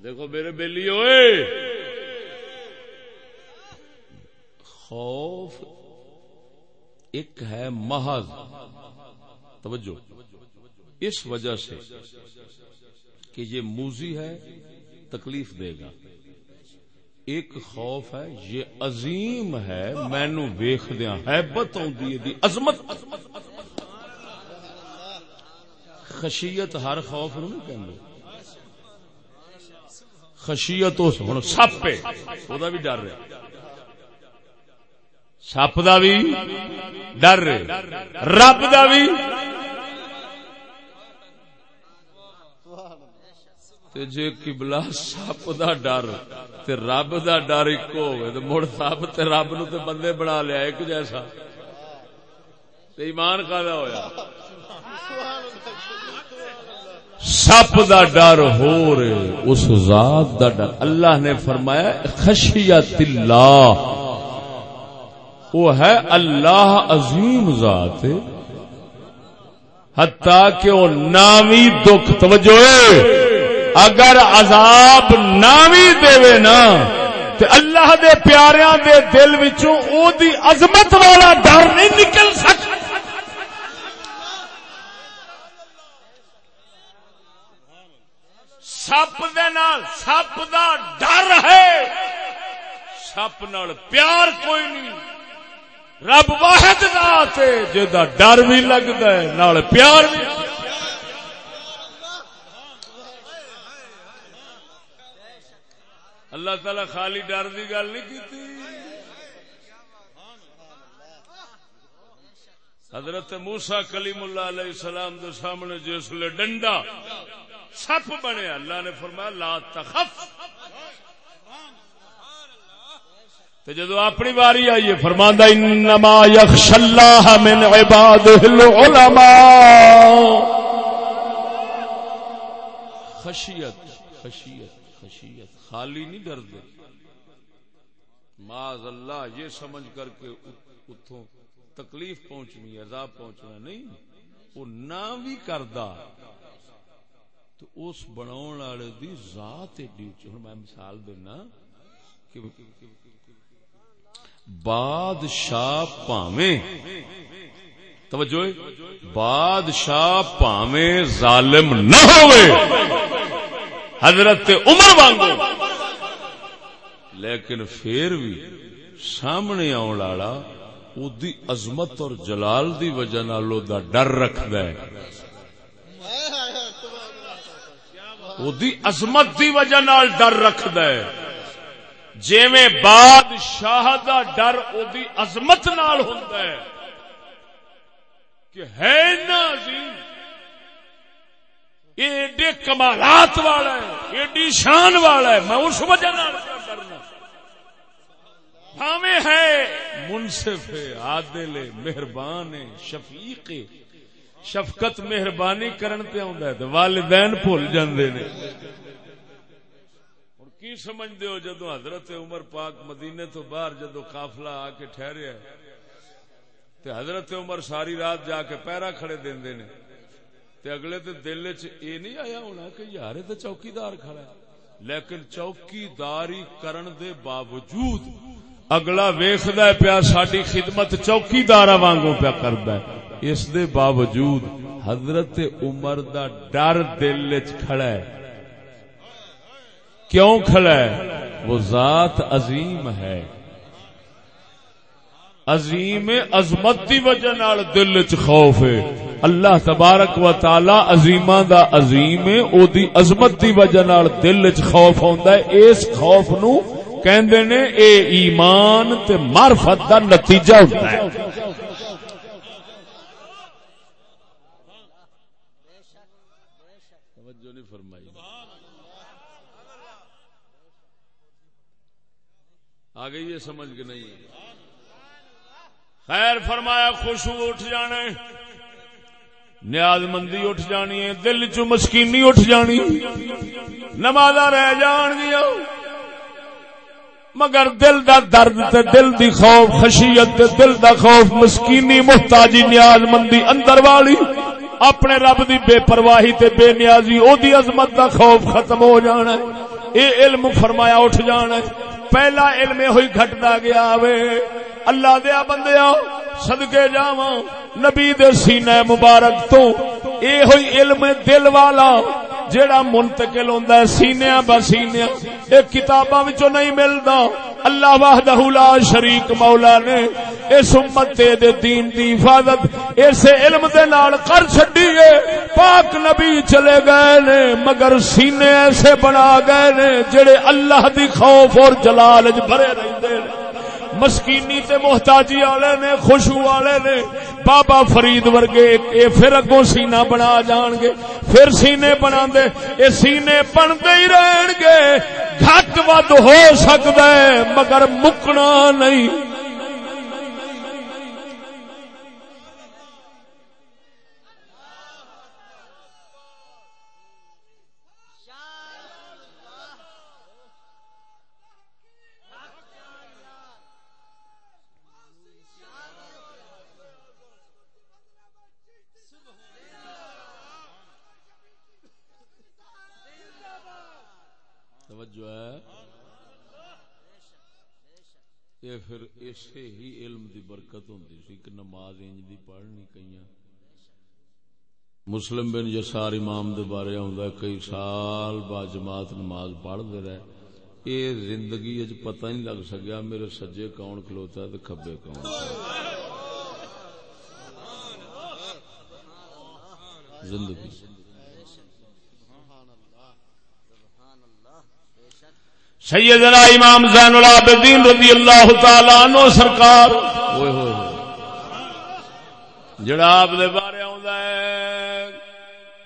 دیکھو میرے بیلی ہوئے۔ خوف ایک ہے محض۔ توجہ۔ اس وجہ سے کہ یہ موزی ہے، تکلیف دے گا۔ ایک خوف ہے، یہ عظیم ہے، مینو ویخ دیا حیبت دی عظمت۔ خشیت ہر خوف نو نہیں خشیت ہوں سپ وہ بھی ڈر رہا۔ سپ کا بھی ڈر رب کا بھی جے قبلہ سپ دا ڈر تے رب دا ڈر ایک ہوئے تے مڑ سپ تے رب نو تے بندے بنا لیا ایک جیسا تے ایمان کالا ہویا سپ دا ڈر ہو رہے اس ذات دا ڈر۔ اللہ نے فرمایا، خشیت اللہ۔ وہ ہے اللہ عظیم ذات۔ حتیٰ کہ وہ نامی دکھ، توجہ۔ اگر عذاب نامی دے نا تو اللہ دے پیاریاں دے دل وچوں او دی عظمت والا ڈر نہیں نکل سکتا۔ سپ سپ دا ڈر ہے۔ سپ نال پیار کوئی نہیں۔ رب واحد ذات ہے ڈر بھی لگتا ہے، نال پیار بھی اللہ تعالی خالی ڈر کی گل نہیں کی حضرت موسا کلیم اللہ علیہ السلام دے سامنے جس لیے ڈنڈا سپ بنے، اللہ نے فرمایا، لا تخف۔ تو جدو اپنی باری آئیے فرماندہ، انما یخش اللہ من عباده العلماء۔ خشیت خشیت۔ خشیت، خالی نہیں ڈر دے معاذ اللہ، یہ سمجھ کر کے اتوں تکلیف پہنچنی، عذاب پہنچنا نہیں۔ وہ نہ بھی کردا تو اس بناؤ والے دی ذات ایڈی ہوں، میں مثال دینا کہ بادشاہ پاویں۔ توجہ۔ بادشاہ پاویں، ظالم نہ ہوئے حضرت عمر وانگو۔ لیکن پھر بھی سامنے آن والا دی عظمت اور جلال دی وجہ نال دا ڈر رکھد دی عظمت دی وجہ نال ڈر رکھد جیویں بادشاہ دا ڈر دی عظمت نال ہوندا ہے۔ کہ ہے نا عظیم۔ ایڈے کمالات والا ہے، ایڈی شان والا ہے، میں اس وجہ نال ڈرنا ہمیں ہے، منصف عادل مہربان شفیق شفقت مہربانی کرن تے آندا ہے، تے والدین بھول جاندے نے۔ ہن کی سمجھدے ہو جدوں حضرت عمر پاک مدینے تو باہر جدوں قافلہ آ کے ٹھہریا تے حضرت عمر ساری رات جا کے پیرا کھڑے دیندے نے۔ تے اگلے تے دل وچ اے نہیں آیا ہونا کہ یار تے چوکیدار کھڑا ہے۔ لیکن چوکیداری کرن دے باوجود اگلا ویخد پیا ساری خدمت چوکیدار وانگو پیا کرد اس دے باوجود حضرت عمر دا ڈر دل کھڑا ہے۔ کیوں کھڑا ہے؟ وہ ذات عظیم ہے۔ عظیم عظمت دی وجہ نال دل چ خوف ہے۔ اللہ تبارک و تعالی عظیماں دا عظیم ہے، او دی عظمت دی وجہ نال دل چ خوف ہوندا ہے۔ اس خوف نو کہندے نے، اے ایمان تے معرفت دا نتیجہ ہوتا ہے۔ آ گئی یہ سمجھ کے نہیں خیر، فرمایا خوشبو اٹھ جانے نیاز مندی اٹھ جانی ہے، دل چ مسکینی اٹھ جانی نماز رہ جان گیا۔ مگر دل دا درد تے دل دی خوف، خشیت تے دل دا خوف، مسکینی، محتاجی، نیاز مندی اندر والی۔ اپنے رب دی بے پرواہی تے بے نیازی، او دی عظمت دا خوف ختم ہو جانا ہے۔ اے علم فرمایا اٹھ جانا ہے۔ پہلا علم ہوئی گھٹتا گیا وے۔ اللہ دیا بندیا صدقے جاواں، نبی دے سینہ مبارک تو اے ہوئی علم دل والا جیڑا منتقل ہوندا ہے، سینیاں با سینیاں۔ اے کتاباں وچوں نہیں ملدا۔ اللہ وحدہ لا شریک مولا نے اس امت دے دین دی حفاظت اس علم دے نال کر چھڈی ہے۔ پاک نبی چلے گئے نے، مگر سینے ایسے بنا گئے نے، جڑے اللہ دی خوف اور جلال وچ بھرے رہندے نے۔ مسکینی تے محتاجی والے نے خوشو والے نے، بابا فرید ورگے اے پھر اگوں سینہ بنا جان گے، پھر سینے بنا دے اے سینے بنتے ہی رہن گے۔ گھٹ ود ہو سکتا ہے، مگر مکنا نہیں۔ توجہ ہے۔ یہ پھر اسے ہی علم دی برکت ہوندی سی کہ نماز انج دی پڑھنی کئیاں۔ مسلم بن یسار امام دے بارے ہوندا کئی سال با جماعت نماز پڑھ دے رہے۔ اے زندگی وچ پتہ نہیں لگ سکیا میرے سجے کون کھلوتا ہے تے کھبے کون۔ زندگی۔ سیدنا امام زین العابدین رضی اللہ تعالی عنہ سرکار۔ جڑا آپ دے بارے آندا ہے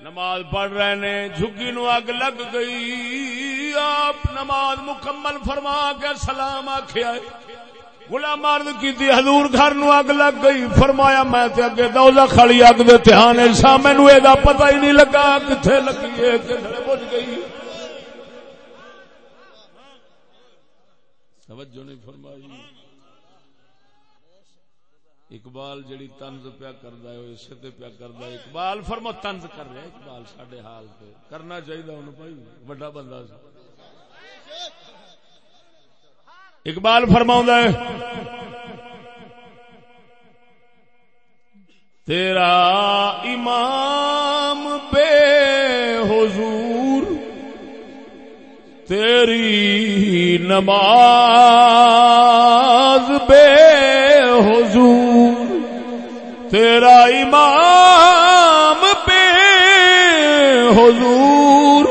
نماز پڑھ رہے نے جھگی نو اگ لگ گئی۔ آپ نماز مکمل فرما کے سلام آکھیا غلام کی دی حضور گھر نو اگ لگ گئی۔ فرمایا میں تے اگے دوزخ خالی اگ دے تہانے سا مینوں اے دا پتہ ہی نہیں لگا کتھے لگی ہے کتھے بج گئی۔ توجہ نہیں فرمائی۔ اقبال جڑی تنز پیا کردا ہے اسے تے پیا کردا ہے۔ اقبال فرمو تنز کر رہا ہے اقبال ساڈے حال تے کرنا چاہیے انہوں بھائی بڑا بندہ سی۔ اقبال فرماؤں ہے، تیرا امام بے حضور تیری نماز بے حضور، تیرا امام بے حضور،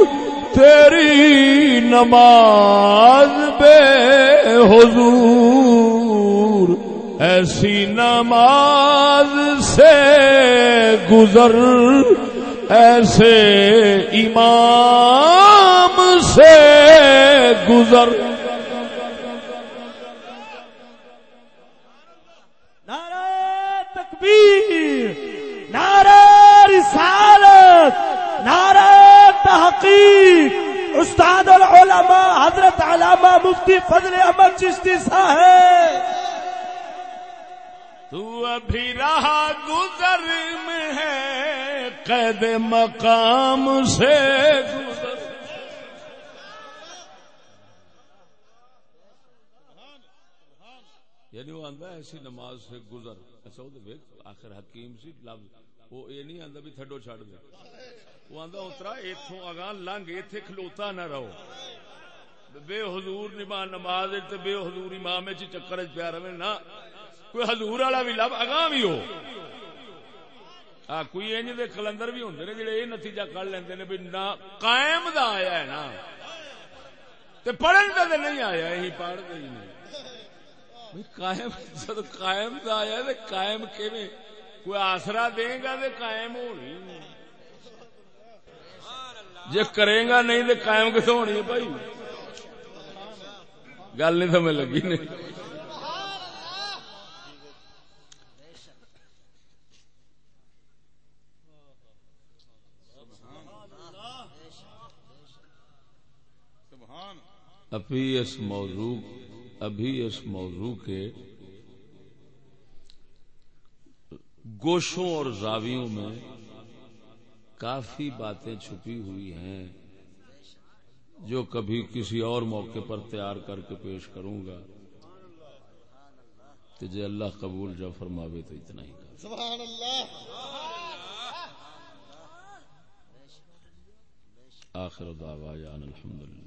تیری نماز بے حضور۔ ایسی نماز سے گزر، ایسے امام سے گزر۔ نعرہ تکبیر، نعرہ رسالت، نعرہ تحقیق۔ استاد العلماء حضرت علامہ مفتی فضل احمد چشتی صاحب۔ تو ابھی رہا گزر میں ہے، قید مقام سے یعنی وہ آندا ایسی نماز سے گزر۔ اچھا وہ دیکھ آخر حکیم سی لفظ۔ وہ یہ نہیں آندا بھی تھڈو چھڑ دے۔ وہ آندا اترا، ایتھوں اگاں لنگ، ایتھے کھلوتا نہ رہو۔ بے حضور نما نماز تے بے حضور امام چ چکر چ پیا رہے۔ نا کوئی حضور والا بھی لب اگاں بھی ہو۔ ہاں کوئی انج دے کلندر بھی ہوندے نے جڑے یہ نتیجہ کر لیندے نے بھی نہ قائم دا آیا ہے نا تے پڑھن دا تے نہیں آیا، یہی پڑھ دے ہی نہیں۔ قائم جد قائم دا آیا تے قائم کیویں؟ کوئی آسرا دے گا تے قائم ہونی جے کرے گا نہیں تے قائم کتوں ہونی ہے بھائی؟ گل نہیں سمجھ لگی نہیں ابھی اس موضوع ابھی اس موضوع کے گوشوں اور زاویوں میں کافی باتیں چھپی ہوئی ہیں جو کبھی کسی اور موقع پر تیار کر کے پیش کروں گا تو جے اللہ قبول جا فرماوے تو اتنا ہی کر۔ سبحان اللہ! آخر دعوانا الحمدللہ۔